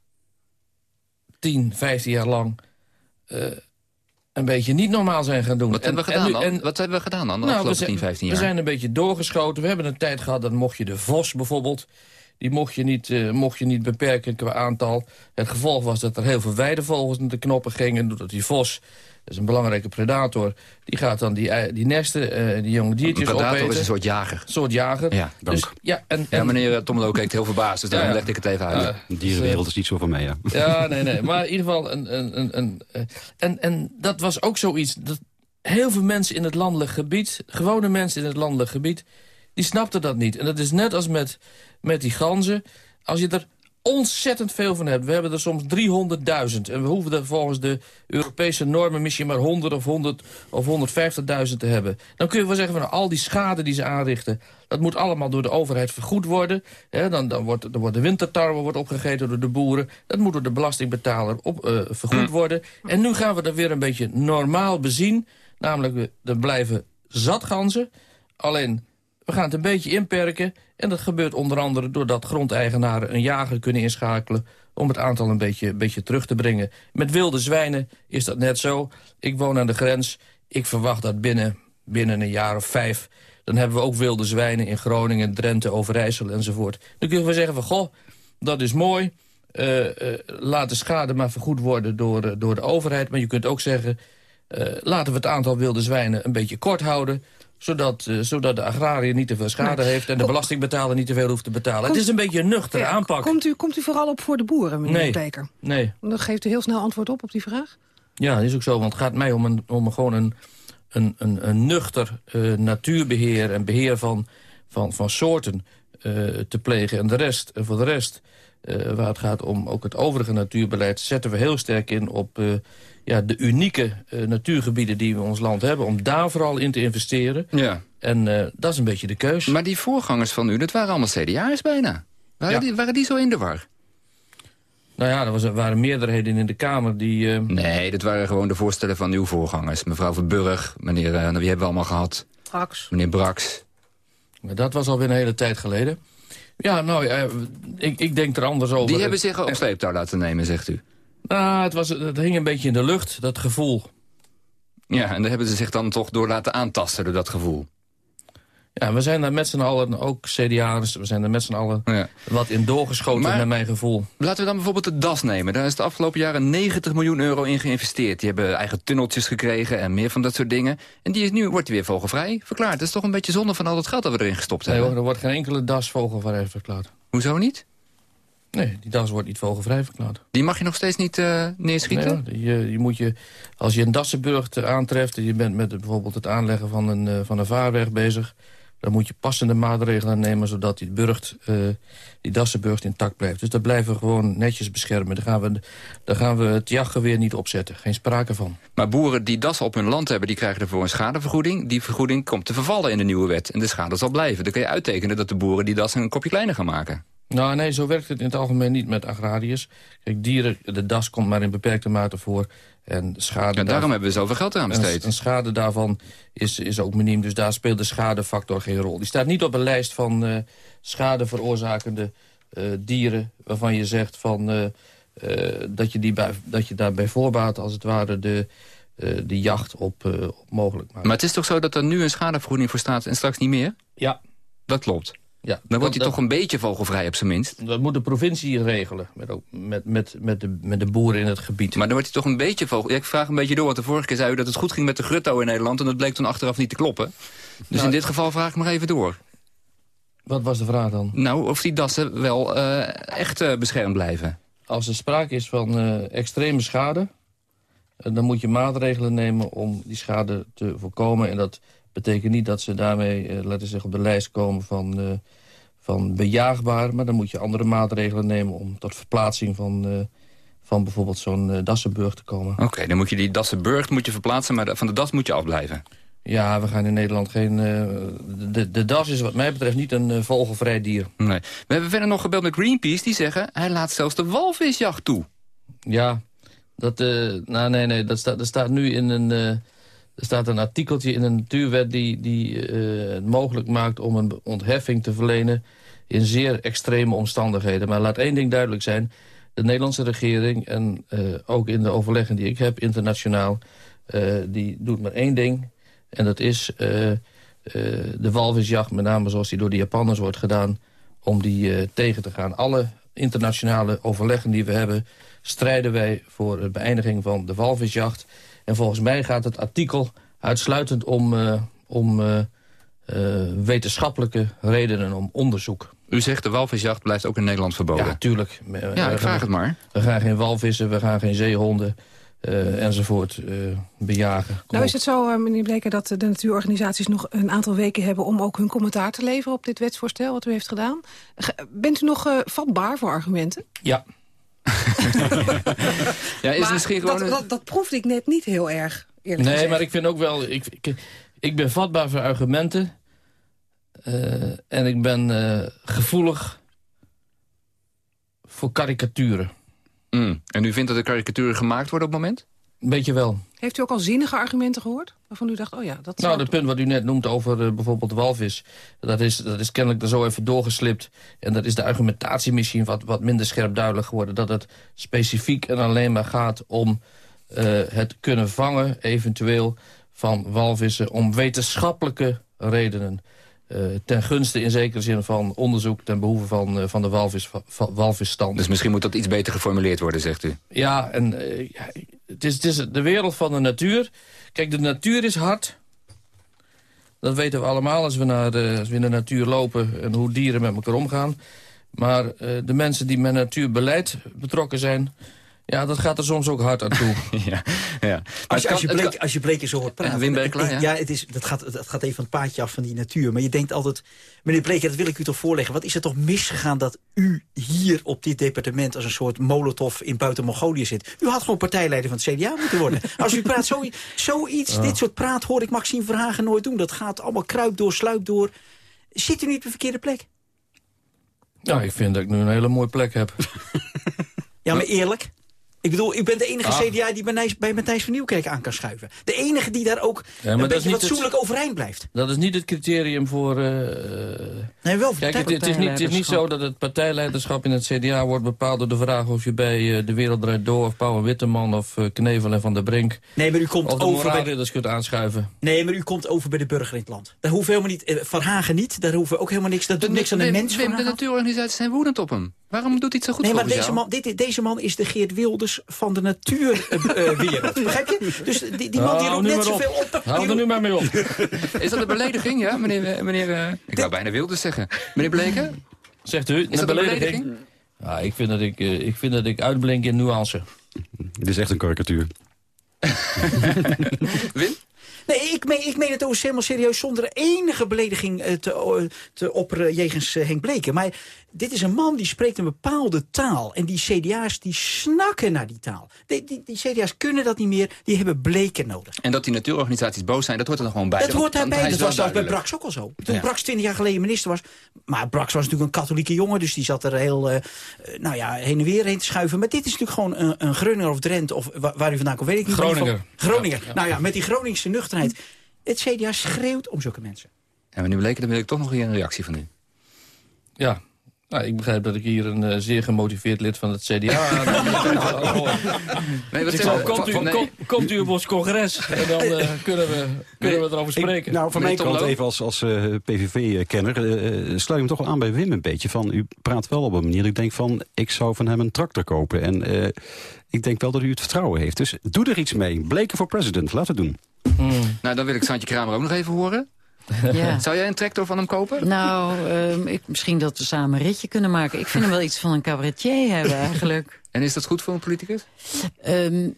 10, 15 jaar lang... Uh, een beetje niet normaal zijn gaan doen. Wat, en, hebben, we gedaan dan? En, wat hebben we gedaan dan de nou, afgelopen we 10, 15 jaar? We zijn een beetje doorgeschoten. We hebben een tijd gehad, dan mocht je de vos bijvoorbeeld... die mocht je niet, uh, mocht je niet beperken qua aantal. Het gevolg was dat er heel veel weidevogels naar de knoppen gingen... doordat die vos, dat is een belangrijke predator... die gaat dan die, die nesten, uh, die jonge diertjes opeten. Een predator opeten. is een soort jager. Een soort jager. Ja, dank. Dus, ja, en, en, ja, meneer Tomlo kijkt heel verbaasd, dus daarom legde ik het even uit. Uh, de dierenwereld is niet zo van mij, ja. Ja, nee, nee. Maar in ieder geval... Een, een, een, een, en, en dat was ook zoiets... Dat, heel veel mensen in het landelijk gebied, gewone mensen in het landelijk gebied, die snapten dat niet. En dat is net als met, met die ganzen. Als je er ontzettend veel van hebt, we hebben er soms 300.000... en we hoeven er volgens de Europese normen misschien maar 100 of 100 of 150.000 te hebben. Dan kun je wel zeggen van al die schade die ze aanrichten... dat moet allemaal door de overheid vergoed worden. He, dan, dan, wordt, dan wordt de wintertarwe wordt opgegeten door de boeren. Dat moet door de belastingbetaler op, uh, vergoed worden. En nu gaan we dat weer een beetje normaal bezien... Namelijk, er blijven zat ganzen. Alleen, we gaan het een beetje inperken. En dat gebeurt onder andere doordat grondeigenaren een jager kunnen inschakelen... om het aantal een beetje, beetje terug te brengen. Met wilde zwijnen is dat net zo. Ik woon aan de grens. Ik verwacht dat binnen, binnen een jaar of vijf... dan hebben we ook wilde zwijnen in Groningen, Drenthe, Overijssel enzovoort. Dan kunnen we zeggen van, goh, dat is mooi... Uh, uh, laat de schade maar vergoed worden door, uh, door de overheid. Maar je kunt ook zeggen... Laten we het aantal wilde zwijnen een beetje kort houden zodat, uh, zodat de agrariër niet te veel schade nee. heeft... en de belastingbetaler niet te veel hoeft te betalen. Komt, het is een beetje een nuchtere ja, aanpak. Komt u, komt u vooral op voor de boeren, meneer nee. Bleker? Nee. Dan geeft u heel snel antwoord op op die vraag. Ja, dat is ook zo, want het gaat mij om, een, om gewoon een, een, een, een nuchter uh, natuurbeheer... en beheer van, van, van soorten uh, te plegen. En de rest, voor de rest eh, waar het gaat om ook het overige natuurbeleid... zetten we heel sterk in op eh, ja, de unieke eh, natuurgebieden die we in ons land hebben... om daar vooral in te investeren. Ja. En eh, dat is een beetje de keus. Maar die voorgangers van u, dat waren allemaal CDA's bijna. Waren, Ja. die, waren die zo in de war? Nou ja, er was, er waren meerderheden in de Kamer die... eh, Nee, dat waren gewoon de voorstellen van uw voorgangers. Mevrouw Verburg, meneer, eh, wie hebben we allemaal gehad? Straks. Meneer Brax. Maar dat was alweer een hele tijd geleden. Ja, nou, ja, ik, ik denk er anders over. Die hebben zich op sleeptouw laten nemen, zegt u. Nou, het, was, het hing een beetje in de lucht, dat gevoel. Ja, en daar hebben ze zich dan toch door laten aantasten door dat gevoel. Ja, we zijn daar met z'n allen, ook CDA'ers, we zijn er met z'n allen wat in doorgeschoten Maar- met mijn gevoel. Laten we dan bijvoorbeeld de DAS nemen. Daar is de afgelopen jaren 90 miljoen euro in geïnvesteerd. Die hebben eigen tunneltjes gekregen en meer van dat soort dingen. En die is nu wordt die weer vogelvrij verklaard. Dat is toch een beetje zonde van al dat geld dat we erin gestopt Nee hebben. hoor, er wordt geen enkele das vogelvrij verklaard. Hoezo niet? Nee, die das wordt niet vogelvrij verklaard. Die mag je nog steeds niet eh, neerschieten? Nee, eh, die moet je, als je een Dassenburg aantreft... en je bent met bijvoorbeeld het aanleggen van een, eh, van een vaarweg bezig... dan moet je passende maatregelen nemen... zodat die, burgt, eh, die Dassenburg intact blijft. Dus dat blijven we gewoon netjes beschermen. Daar gaan, we, daar gaan we het jachtgeweer niet opzetten. Geen sprake van. Maar boeren die dassen op hun land hebben, die krijgen ervoor een schadevergoeding. Die vergoeding komt te vervallen in de nieuwe wet. En de schade zal blijven. Dan kun je uittekenen dat de boeren die dassen een kopje kleiner gaan maken. Nou, nee, zo werkt het in het algemeen niet met agrariërs. Kijk, dieren, de das komt maar in beperkte mate voor. En de schade En daarom daarvan- hebben we zoveel geld aan besteed. En, schade daarvan is, is ook miniem. Dus daar speelt de schadefactor geen rol. Die staat niet op een lijst van eh schade veroorzakende eh, dieren... waarvan je zegt van, eh, dat, je die bij, dat je daar bij voorbaat als het ware de, de jacht op, op mogelijk maakt. Maar het is toch zo dat er nu een schadevergoeding voor staat en straks niet meer? Ja. Dat klopt. Ja, Dan wordt hij dat- toch een beetje vogelvrij op zijn minst. Dat moet de provincie regelen, met, ook, met, met, met, de, met de boeren in het gebied. Maar dan wordt hij toch een beetje vogel... Ja, ik vraag een beetje door, want de vorige keer zei u dat het goed ging met de grutto in Nederland... en dat bleek toen achteraf niet te kloppen. Dus Nou, in dit geval vraag ik maar even door. Wat was de vraag dan? Nou, of die dassen wel eh, echt eh, beschermd blijven. Als er sprake is van eh, extreme schade... dan moet je maatregelen nemen om die schade te voorkomen. En dat betekent niet dat ze daarmee, eh, laten we zeggen, op de lijst komen van, eh, van bejaagbaar. Maar dan moet je andere maatregelen nemen om tot verplaatsing van, eh, van bijvoorbeeld zo'n Dassenburg te komen. Oké, dan moet je die Dassenburg moet je verplaatsen, maar van de das moet je afblijven. Ja, we gaan in Nederland geen... de, de das is wat mij betreft niet een eh, vogelvrij dier. Nee. We hebben verder nog gebeld met Greenpeace. Die zeggen, hij laat zelfs de walvisjacht toe. Ja, dat, eh, nou, nee, nee, dat staat, er staat nu in een, er staat een artikeltje in een natuurwet... die, die eh, het mogelijk maakt om een ontheffing te verlenen... in zeer extreme omstandigheden. Maar laat één ding duidelijk zijn. De Nederlandse regering en eh, ook in de overleggen die ik heb internationaal... eh, die doet maar één ding. En dat is de walvisjacht, met name zoals die door de Japanners wordt gedaan... om die tegen te gaan. Alle internationale overleggen die we hebben... strijden wij voor de beëindiging van de walvisjacht. En volgens mij gaat het artikel uitsluitend om, eh, om eh, eh, wetenschappelijke redenen, om onderzoek. U zegt de walvisjacht blijft ook in Nederland verboden. Ja, tuurlijk. Ja, ik vraag het maar. We gaan geen walvissen, we gaan geen zeehonden eh, enzovoort eh, bejagen. Nou is het zo, meneer Bleker, dat de natuurorganisaties nog een aantal weken hebben... om ook hun commentaar te leveren op dit wetsvoorstel wat u heeft gedaan. Ge- Bent u nog eh, vatbaar voor argumenten? Ja. Ja, is Maar misschien gewoon... dat, een- dat, dat proefde ik net niet heel erg, eerlijk Nee, gezegd. maar ik vind ook wel... Ik, ik, ik ben vatbaar voor argumenten. eh, en ik ben eh, gevoelig voor karikaturen. Mm. En u vindt dat er karikaturen gemaakt worden op het moment? Een beetje wel. Heeft u ook al zinnige argumenten gehoord? Waarvan u dacht, oh ja, dat Nou, het punt wat u net noemt over eh, bijvoorbeeld de walvis... Dat is, dat is kennelijk er zo even doorgeslipt. En dat is de argumentatie misschien wat, wat minder scherp duidelijk geworden. Dat het specifiek en alleen maar gaat om eh, het kunnen vangen... eventueel van walvissen om wetenschappelijke redenen. Eh, ten gunste in zekere zin van onderzoek... ten behoeve van, eh, van de walvis, van, walvisstand. Dus misschien moet dat iets beter geformuleerd worden, zegt u. Ja, en eh, ja, het, is, het is de wereld van de natuur. Kijk, de natuur is hard. Dat weten we allemaal als we, naar als we in de natuur lopen... en hoe dieren met elkaar omgaan. Maar de mensen die met natuurbeleid betrokken zijn... Ja, dat gaat er soms ook hard aan toe. ja, ja. Als, je, als, je bleek, als je bleek zo hoort praten... Wim Berkelaar, ja. ja het, is, dat, gaat, dat gaat even van het paadje af van die natuur. Maar je denkt altijd... Meneer Bleker, dat wil ik u toch voorleggen. Wat is er toch misgegaan dat u hier op dit departement... als een soort molotov in buiten Mongolië zit? U had gewoon partijleider van het CDA moeten worden. Als u praat, zo, zoiets, dit soort praat hoor ik Maxime Verhagen nooit doen. Dat gaat allemaal kruip door, sluip door. Zit u niet op de verkeerde plek? Ja, ik vind dat ik nu een hele mooie plek heb. ja, maar eerlijk? Ik bedoel, u bent de enige ah. CDA die bij, bij Matthijs van Nieuwkerk aan kan schuiven. De enige die daar ook een beetje fatsoenlijk het, overeind blijft. Dat is niet het criterium voor... Uh, nee, wel Kijk, het, het, is niet, het is niet zo dat het partijleiderschap in het CDA wordt bepaald door de vraag... of je bij uh, De Wereld Draait Door of Pauw Witteman of uh, Knevel en Van der Brink... Nee, maar u komt of de over bij... kunt aanschuiven. Nee, maar u komt over bij de burger in het land. Daar hoeven helemaal niet... Van Hagen niet, daar hoeven ook helemaal niks... Dat doet niks aan de mens Wim, de natuurorganisaties zijn woedend op hem. Waarom doet hij het zo goed nee, maar deze man, dit, deze man is de Geert Wilders van de natuurwereld. Uh, Begrijp je? Dus die, die man die roept net zoveel op. Hou er nu maar mee op. is dat een belediging, ja, meneer... meneer uh, ik wou bijna Wilders zeggen. Meneer Bleken? Zegt u, is dat een belediging? Ja, ik vind dat ik, uh, ik, vind dat ik uitblink in nuance. Dit is echt een karikatuur. Wim? Nee, ik meen, ik meen het ook helemaal serieus zonder enige belediging te, te opperen jegens Henk Bleken. Maar dit is een man die spreekt een bepaalde taal. En die CDA's die snakken naar die taal. Die, die, die CDA's kunnen dat niet meer, die hebben Bleken nodig. En dat die natuurorganisaties boos zijn, dat hoort er nog gewoon bij. Dat hoort daarbij, dat was bij Brax ook al zo. Toen ja. Brax twintig jaar geleden minister was. Maar Brax was natuurlijk een katholieke jongen, dus die zat er heel nou ja, heen en weer heen te schuiven. Maar dit is natuurlijk gewoon een, een Groninger of Drenthe, of waar, waar u vandaan komt, weet ik niet. Groninger. Groninger. Ja, nou ja, met die Groningse nuchterheid. Het CDA schreeuwt om zulke mensen. En meneer Bleken, dan wil ik toch nog hier een reactie van u. Ja, nou, ik begrijp dat ik hier een uh, zeer gemotiveerd lid van het CDA... nee, wat zeg, komt, u, nee. kom, komt u op ons congres en dan uh, kunnen, we, kunnen we erover spreken. Ik, nou, van mijn kant even als, als uh, PVV-kenner... sluit ik hem toch wel aan bij Wim een beetje. Van, u praat wel op een manier, ik denk van... ik zou van hem een tractor kopen. En ik denk wel dat u het vertrouwen heeft. Dus doe er iets mee. Bleken voor president, laat het doen. Hmm. Nou, dan wil ik Santje Kramer ook nog even horen. Ja. Zou jij een tractor van hem kopen? Nou, um, ik, misschien dat we samen een ritje kunnen maken. Ik vind hem wel iets van een cabaretier hebben eigenlijk. En is dat goed voor een politicus? Um,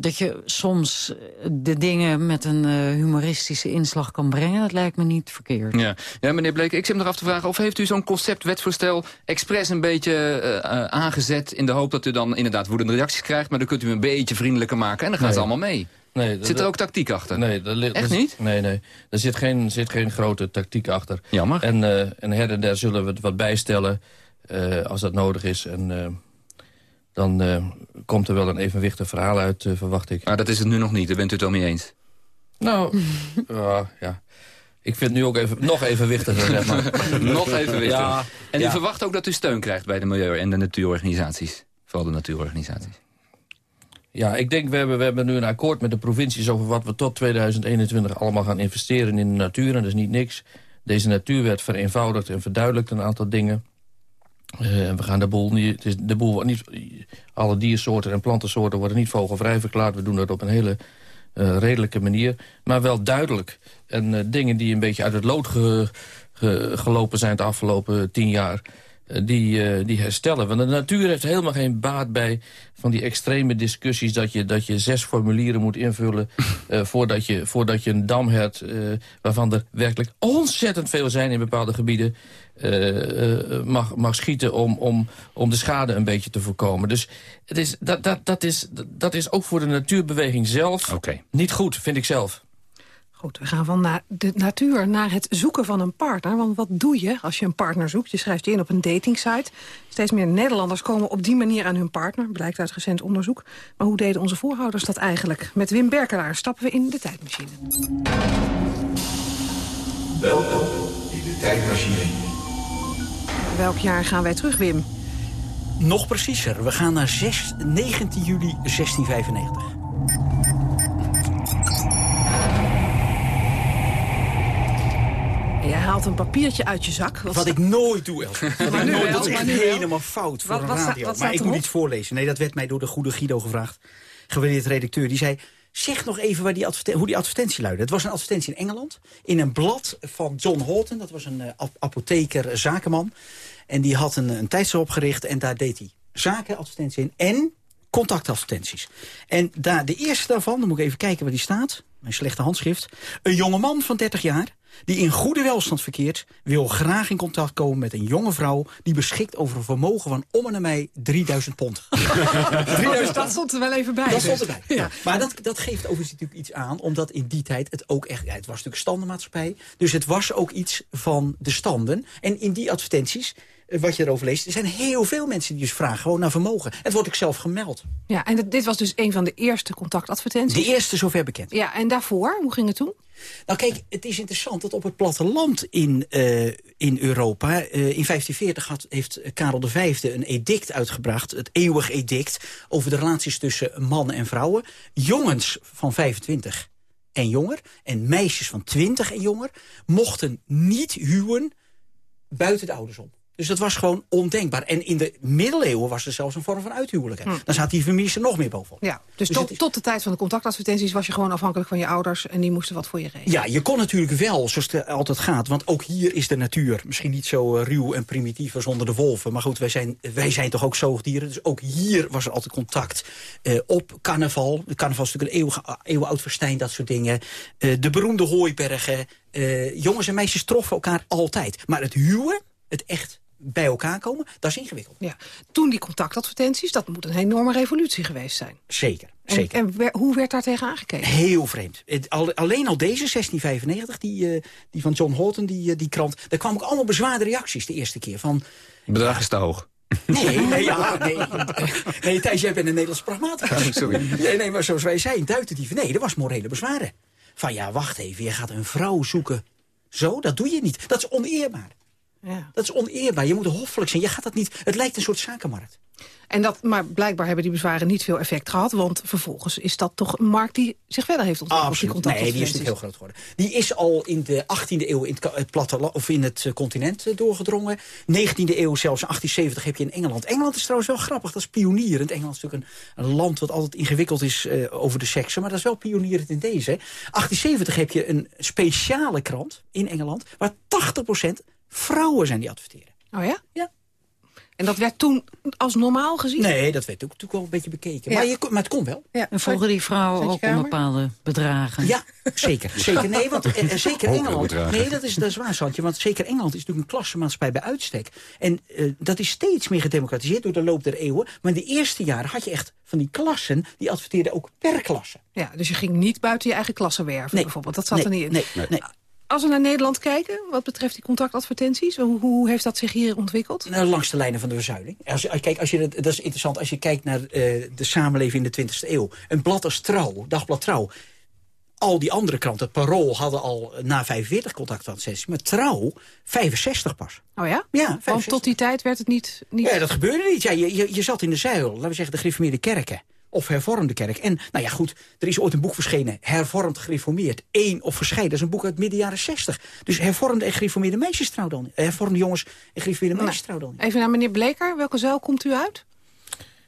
dat je soms de dingen met een uh, humoristische inslag kan brengen... dat lijkt me niet verkeerd. Ja, ja meneer Bleek, ik zit me nog af te vragen... of heeft u zo'n conceptwetsvoorstel expres een beetje uh, uh, aangezet... in de hoop dat u dan inderdaad woedende reacties krijgt... maar dan kunt u een beetje vriendelijker maken en dan gaan nee. ze allemaal mee. Nee, zit er ook tactiek achter? Nee, dat, Echt niet? Nee, nee. Er zit geen, zit geen grote tactiek achter. Jammer. En, uh, en her en der zullen we het wat bijstellen uh, als dat nodig is. En uh, dan komt er wel een evenwichtig verhaal uit, verwacht ik. Maar dat is het nu nog niet, daar bent u het al mee eens? Nou, ja. Ik vind het nu ook even, nog evenwichtiger, zeg maar. nog evenwichtiger. Ja, en u verwacht ook dat u steun krijgt bij de milieu- en de natuurorganisaties? Vooral de natuurorganisaties. Ja, ik denk, we hebben, we hebben nu een akkoord met de provincies... over wat we tot 2021 allemaal gaan investeren in de natuur. En dat is niet niks. Deze natuurwet vereenvoudigt en verduidelijkt een aantal dingen. Uh, en we gaan de boel niet... Het is, de boel wordt niet alle diersoorten en plantensoorten worden niet vogelvrij verklaard. We doen dat op een hele uh, redelijke manier. Maar wel duidelijk. En uh, dingen die een beetje uit het lood ge, ge, gelopen zijn de afgelopen tien jaar die, uh, die herstellen. Want de natuur heeft helemaal geen baat bij van die extreme discussies... dat je, dat je zes formulieren moet invullen voordat, je, voordat je een dam hebt... Waarvan er werkelijk ontzettend veel zijn in bepaalde gebieden... mag, mag schieten om, om, om de schade een beetje te voorkomen. Dus het is, dat, dat, dat, is, dat is ook voor de natuurbeweging zelf okay. niet goed, vind ik zelf. Goed, we gaan van na de natuur naar het zoeken van een partner. Want wat doe je als je een partner zoekt? Je schrijft je in op een datingsite. Steeds meer Nederlanders komen op die manier aan hun partner. Blijkt uit recent onderzoek. Maar hoe deden onze voorouders dat eigenlijk? Met Wim Berkelaar stappen we in de tijdmachine. Welkom in de tijdmachine. Welk jaar gaan wij terug, Wim? Nog preciezer. We gaan naar 6, 19 juli 1695. Je haalt een papiertje uit je zak. Wat, wat ik nooit doe. Maar nooit, dat is echt helemaal fout voor wat, een radio. Wat maar ik moet iets voorlezen. Nee, dat werd mij door de goede Guido gevraagd. Gewaardeerd redacteur. Die zei, zeg nog even waar die hoe die advertentie luidde. Het was een advertentie in Engeland. In een blad van John Holton. Dat was een uh, apotheker, zakenman. En die had een, een tijdschrift opgericht. En daar deed hij zakenadvertentie in. En contactadvertenties. En daar, de eerste daarvan, dan moet ik even kijken waar die staat. Mijn slechte handschrift. Een jonge man van 30 jaar die in goede welstand verkeert... wil graag in contact komen met een jonge vrouw... die beschikt over een vermogen van om en aan mij 3000 pond. 3000, dat stond er wel even bij. Dat stond dus. erbij. Ja. Maar dat, dat geeft overigens natuurlijk iets aan... omdat in die tijd het ook echt... Ja, het was natuurlijk standenmaatschappij. Dus het was ook iets van de standen. En in die advertenties wat je erover leest... er zijn heel veel mensen die dus vragen gewoon naar vermogen. Het wordt ook zelf gemeld. Ja, en dit was dus een van de eerste contactadvertenties. De eerste zover bekend. Ja, en daarvoor, hoe ging het toen? Nou kijk, het is interessant dat op het platteland in, uh, in Europa... Uh, in 1540 had, heeft Karel V een edict uitgebracht, het eeuwig edict... over de relaties tussen mannen en vrouwen. Jongens van 25 en jonger en meisjes van 20 en jonger... mochten niet huwen buiten de ouders om. Dus dat was gewoon ondenkbaar. En in de middeleeuwen was er zelfs een vorm van uithuwelijk. Hm. Dan zaten die families er nog meer bovenop. Ja, dus, dus tot, is... tot, de tijd van de contactadvertenties was je gewoon afhankelijk van je ouders... en die moesten wat voor je regelen. Ja, je kon natuurlijk wel, zoals het altijd gaat. Want ook hier is de natuur misschien niet zo uh, ruw en primitief als onder de wolven. Maar goed, wij zijn, wij zijn toch ook zoogdieren. Dus ook hier was er altijd contact. Uh, op carnaval. De carnaval is natuurlijk een eeuwige, eeuwenoud festijn, dat soort dingen. Uh, de beroemde hooibergen. jongens en meisjes troffen elkaar altijd. Maar het huwen, het echt bij elkaar komen, dat is ingewikkeld. Ja. Toen die contactadvertenties, dat moet een enorme revolutie geweest zijn. Zeker. En, zeker. en hoe werd daar tegen aangekeken? Heel vreemd. Het, al, alleen al deze, 1695, die, uh, die van John Horton, die, uh, die krant... daar kwamen ook allemaal bezwaarde reacties de eerste keer. Van, Bedrag is te hoog. Nee, nee, ja, nee. nee Thijs, jij bent een Nederlands pragmaticus. Oh, sorry. Nee, nee, maar zoals wij zeiden, duiterdieven. Nee, er was morele bezwaren. Van ja, wacht even, je gaat een vrouw zoeken. Zo, dat doe je niet. Dat is oneerbaar. Ja. Dat is oneerbaar. Je moet hoffelijk zijn. Je gaat dat niet. Het lijkt een soort zakenmarkt. En dat, maar blijkbaar hebben die bezwaren niet veel effect gehad. Want vervolgens is dat toch een markt die zich verder heeft ontwikkeld. Absoluut. Die nee, die is natuurlijk heel groot geworden. Die is al in de 18e eeuw in het, platteland, of in het continent uh, doorgedrongen. 19e eeuw zelfs, 1870 heb je in Engeland. Engeland is trouwens wel grappig, dat is pionierend. Engeland is natuurlijk een, een land wat altijd ingewikkeld is uh, over de seksen. Maar dat is wel pionierend in deze. 1870 heb je een speciale krant in Engeland... waar 80% vrouwen zijn die adverteren. Oh ja? Ja. En dat werd toen als normaal gezien? Nee, dat werd ook natuurlijk wel een beetje bekeken. Ja. Maar, je, maar het kon wel. Ja. En volgen die vrouwen ook om bepaalde bedragen? Ja, zeker. zeker. Nee, want en, en zeker Engeland. Nee, dat is, dat is waar, Santje. Want zeker Engeland is natuurlijk een klassenmaatschappij bij uitstek. En uh, dat is steeds meer gedemocratiseerd door de loop der eeuwen. Maar in de eerste jaren had je echt van die klassen... die adverteerden ook per klasse. Ja, dus je ging niet buiten je eigen klasse werven nee. bijvoorbeeld. Dat zat nee, er niet in. Nee, nee. Als we naar Nederland kijken, wat betreft die contactadvertenties... hoe, hoe heeft dat zich hier ontwikkeld? Nou, langs de lijnen van de verzuiling. Als, als, kijk, als je, dat is interessant als je kijkt naar uh, de samenleving in de 20e eeuw. Een blad als Trouw, Dagblad Trouw... Al die andere kranten, het Parool, hadden al na 45 contactadvertenties. Maar Trouw, 65 pas. Oh ja? Ja, 65. Want tot die tijd werd het niet... niet... Ja, dat gebeurde niet. Ja, je, je, je zat in de zuil, laten we zeggen de gereformeerde kerken of hervormde kerk. En nou ja, goed, er is ooit een boek verschenen, hervormd, gereformeerd. Eén of verscheiden, dat is een boek uit midden jaren 60. Dus hervormde en gereformeerde meisjes trouw dan. Hervormde jongens en gereformeerde meisjes trouw dan. Even naar meneer Bleker, welke zuil komt u uit?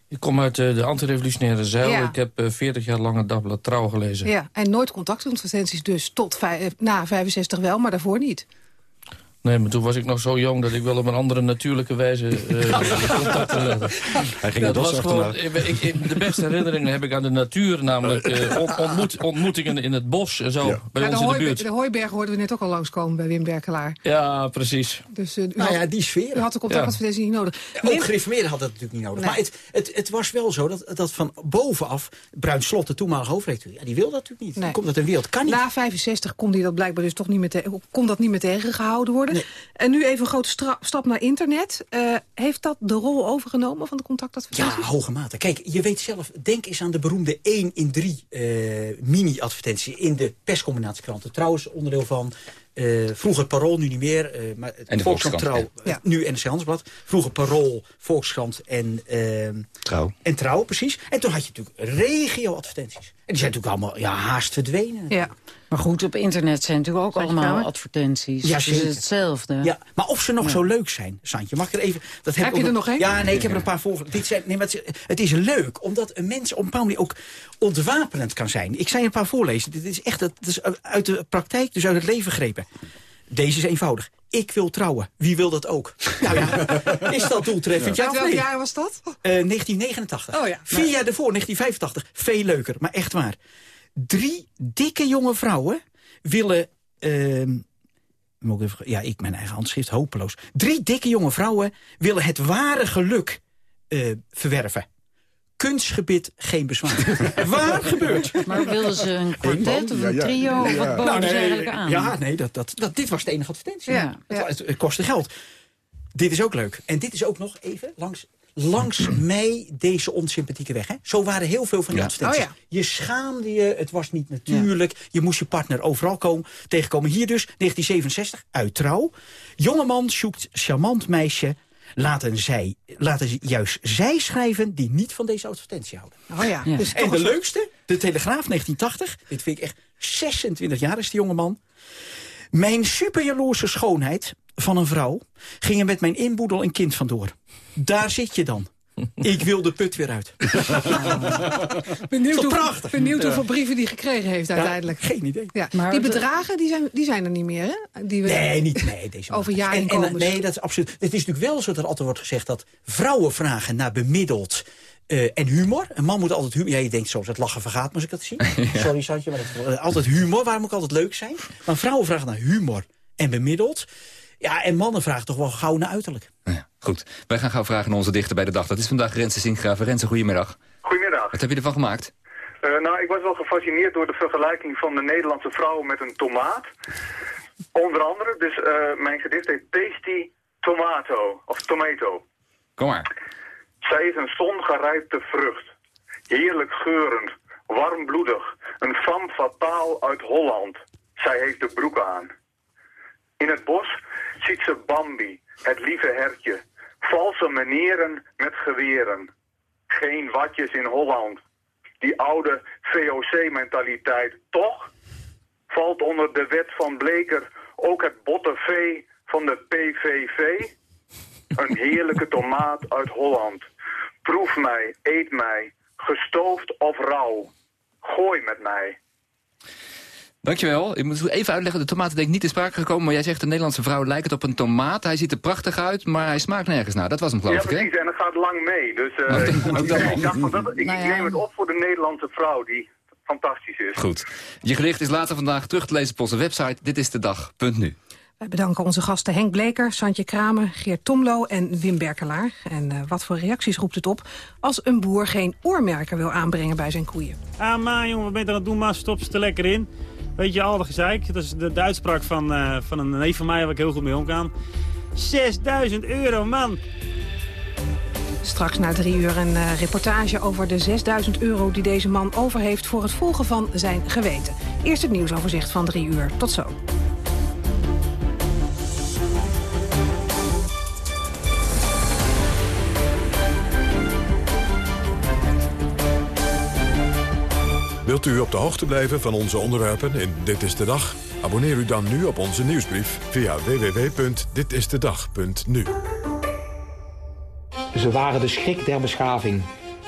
Ik kom uit uh, de antirevolutionaire zeil. Ja. Ik heb uh, 40 jaar lang het dagblad Trouw gelezen. Ja, en nooit contactadvertenties dus tot na 65 wel, maar daarvoor niet. Nee, maar toen was ik nog zo jong dat ik wel op een andere natuurlijke wijze uh, contacten legde. Hij ging dat was gewoon, ik, ik, De beste herinneringen heb ik aan de natuur, namelijk uh, on, ontmoet, ontmoetingen in het bos en zo, ja. bij ja, ons de in de buurt. De hooiberg hoorden we net ook al langskomen bij Wim Berkelaar. Ja, precies. Dus uh, u, nou had, ja, die sfeer. u had de contactadvertentie ja. niet nodig. Ja, ook gereformeerden had dat natuurlijk niet nodig. Nee. Maar het, het, het was wel zo dat, dat van bovenaf, Bruin Slot, de toenmalige hoofdrector, ja, die wil dat natuurlijk niet. Nee. Komt dat een wereld, kan niet. Na 65 kon, die dat blijkbaar dus toch niet meer kon dat niet meer tegengehouden worden. Nee. En nu even een grote stap naar internet. Uh, heeft dat de rol overgenomen van de contactadvertenties? Ja, hoge mate. Kijk, je weet zelf, denk eens aan de beroemde 1 in 3 uh, mini-advertentie in de perscombinatiekranten. Trouwens, onderdeel van uh, vroeger Parool, nu niet meer. Uh, maar en de Volkskrant Trouw, ja. nu NRC Handelsblad. Vroeger Parool, Volkskrant en, uh, Trouw. en Trouw, precies. En toen had je natuurlijk regio-advertenties. En die zijn natuurlijk allemaal ja, haast verdwenen. Ja. Maar goed, op internet zijn natuurlijk ook allemaal advertenties. Ja, dus is hetzelfde. Ja, maar of ze nog ja. zo leuk zijn, Santje. Mag ik er even... Dat heb, heb je er nog één? Ja, nee, ik heb er een paar voor. Dit zijn, nee, maar het, is, het is leuk, omdat een mens op een bepaalde manier ook ontwapenend kan zijn. Ik zei een paar voorlezen. Dit is echt dat is uit de praktijk, dus uit het leven gegrepen. Deze is eenvoudig. ik wil trouwen. Wie wil dat ook? Nou ja, is dat doeltreffend? Ja, Uit of welk nee? jaar was dat? Eh, 1989. Oh ja. Vier jaar ervoor, 1985. Veel leuker, maar echt waar. Drie dikke jonge vrouwen willen... ehm, ja, ik mijn eigen handschrift, hopeloos. Drie dikke jonge vrouwen willen het ware geluk eh, verwerven. Kunstgebit, geen bezwaar. Waar gebeurt? Maar wilden ze een kwartet of een trio? Of wat boden Nou, ze nee, eigenlijk aan? Ja, nee, dat, dat, dat, dit was de enige advertentie. Ja, Het, het, het kostte geld. Dit is ook leuk. En dit is ook nog even langs, langs mij deze onsympathieke weg. Hè? Zo waren heel veel van die Ja. advertenties. Oh ja. Je schaamde je, het was niet natuurlijk. Je moest je partner overal komen, tegenkomen. Hier dus, 1967, uit trouw. Jongeman zoekt charmant meisje. Laten, zij, laten ze juist zij schrijven die niet van deze advertentie houden. Oh ja. Ja. Dus En de leukste, de Telegraaf 1980. Dit vind ik echt 26 jaar is die jongeman. Mijn superjaloerse schoonheid van een vrouw ging er met mijn inboedel een kind vandoor. Daar zit je dan. Ik wil de put weer uit. Benieuwd, Toch hoe, prachtig? benieuwd Ja. hoeveel brieven die gekregen heeft uiteindelijk. Geen idee. Ja. Maar die bedragen die zijn, die zijn er niet meer, hè? Die we, Nee, niet nee, deze Over man. En- en, jaarinkomens. nee, dat is absoluut. Het is natuurlijk wel zo dat er altijd wordt gezegd dat vrouwen vragen naar bemiddeld eh, en humor. Een man moet altijd humor. Ja, je denkt soms het lachen vergaat me als ik dat zie. Sorry, Santje, maar eh, altijd humor. Waarom moet altijd leuk zijn? Maar vrouwen vragen naar humor en bemiddeld. Ja, en mannen vragen toch wel gauw naar uiterlijk. Ja, goed, wij gaan gauw vragen naar onze dichter bij de dag. Dat is vandaag Renze Sinkgraven. Renze, goedemiddag. Goedemiddag. Wat heb je ervan gemaakt? Eh, nou, ik was wel gefascineerd door de vergelijking van de Nederlandse vrouw met een tomaat. Onder andere, dus eh, mijn gedicht heet Tasty Tomato, of Tomato. Kom maar. Zij is een zongerijpte vrucht. Heerlijk geurend, warmbloedig, een femme fatale uit Holland. Zij heeft de broek aan. In het bos ziet ze Bambi, het lieve hertje. Valse manieren met geweren. Geen watjes in Holland. Die oude VOC-mentaliteit, toch? Valt onder de wet van Bleker ook het botte vee van de PVV? Een heerlijke tomaat uit Holland. Proef mij, eet mij, gestoofd of rauw. Gooi met mij. Dankjewel. Ik moet even uitleggen, de tomaten denk ik niet in sprake gekomen... maar jij zegt de Nederlandse vrouw lijkt het op een tomaat. Hij ziet er prachtig uit, maar hij smaakt nergens naar. Dat was hem geloof ja, ik, hè? precies. En dat gaat lang mee. Dus eh, Ook ik, ook dacht van dat, ik, Nou ja. neem het op voor de Nederlandse vrouw die fantastisch is. Goed. Je gedicht is later vandaag terug te lezen op onze website. Dit is de dag.nu. Wij bedanken onze gasten Henk Bleker, Santje Kramer, Geert Tomlo en Wim Berkelaar. En eh, wat voor reacties roept het op als een boer geen oormerker wil aanbrengen bij zijn koeien? Ah, maar jongen, wat ben je aan het doen? Maar stop ze er lekker in. Weet je, al dat gezeik. Dat is de, de uitspraak van, eh, van een neef van mij waar ik heel goed mee omgaan. 6000 euro, man! Straks na drie uur een eh, reportage over de 6000 euro die deze man over heeft voor het volgen van zijn geweten. Eerst het nieuwsoverzicht van drie uur. Tot zo. Wilt u op de hoogte blijven van onze onderwerpen in Dit is de Dag? Abonneer u dan nu op onze nieuwsbrief via www.ditistedag.nu. Ze waren de schrik der beschaving.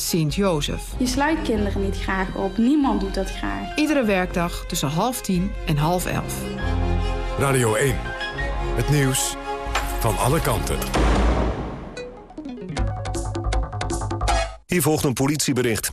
Sint-Jozef. Je sluit kinderen niet graag op. Niemand doet dat graag. Iedere werkdag tussen half tien en half elf. Radio 1. Het nieuws van alle kanten. Hier volgt een politiebericht.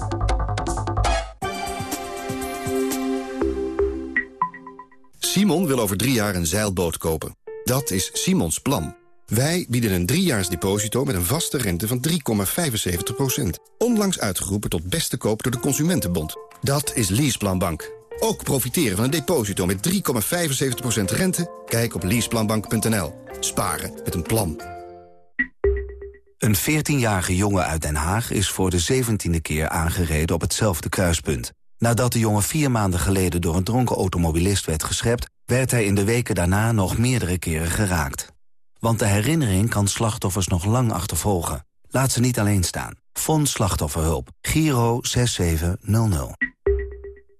Simon wil over drie jaar een zeilboot kopen. Dat is Simons plan. Wij bieden een driejaars deposito met een vaste rente van 3,75%. Onlangs uitgeroepen tot beste koop door de Consumentenbond. Dat is Leaseplanbank. Ook profiteren van een deposito met 3,75% rente? Kijk op leaseplanbank.nl. Sparen met een plan. Een 14-jarige jongen uit Den Haag is voor de 17e keer aangereden op hetzelfde kruispunt. Nadat de jongen vier maanden geleden door een dronken automobilist werd geschept... werd hij in de weken daarna nog meerdere keren geraakt. Want de herinnering kan slachtoffers nog lang achtervolgen. Laat ze niet alleen staan. Fonds Slachtofferhulp. Giro 6700.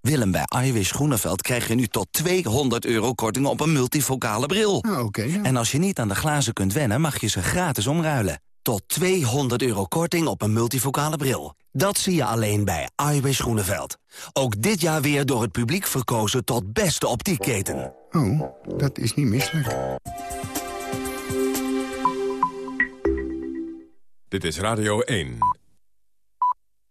Willem, bij iWish Groeneveld krijg je nu tot 200 euro korting op een multifocale bril. Oké. En als je niet aan de glazen kunt wennen, mag je ze gratis omruilen. Tot 200 euro korting op een multifocale bril. Dat zie je alleen bij iWish Groeneveld. Ook dit jaar weer door het publiek verkozen tot beste optiekketen. Oh, dat is niet misselijk. Dit is Radio 1.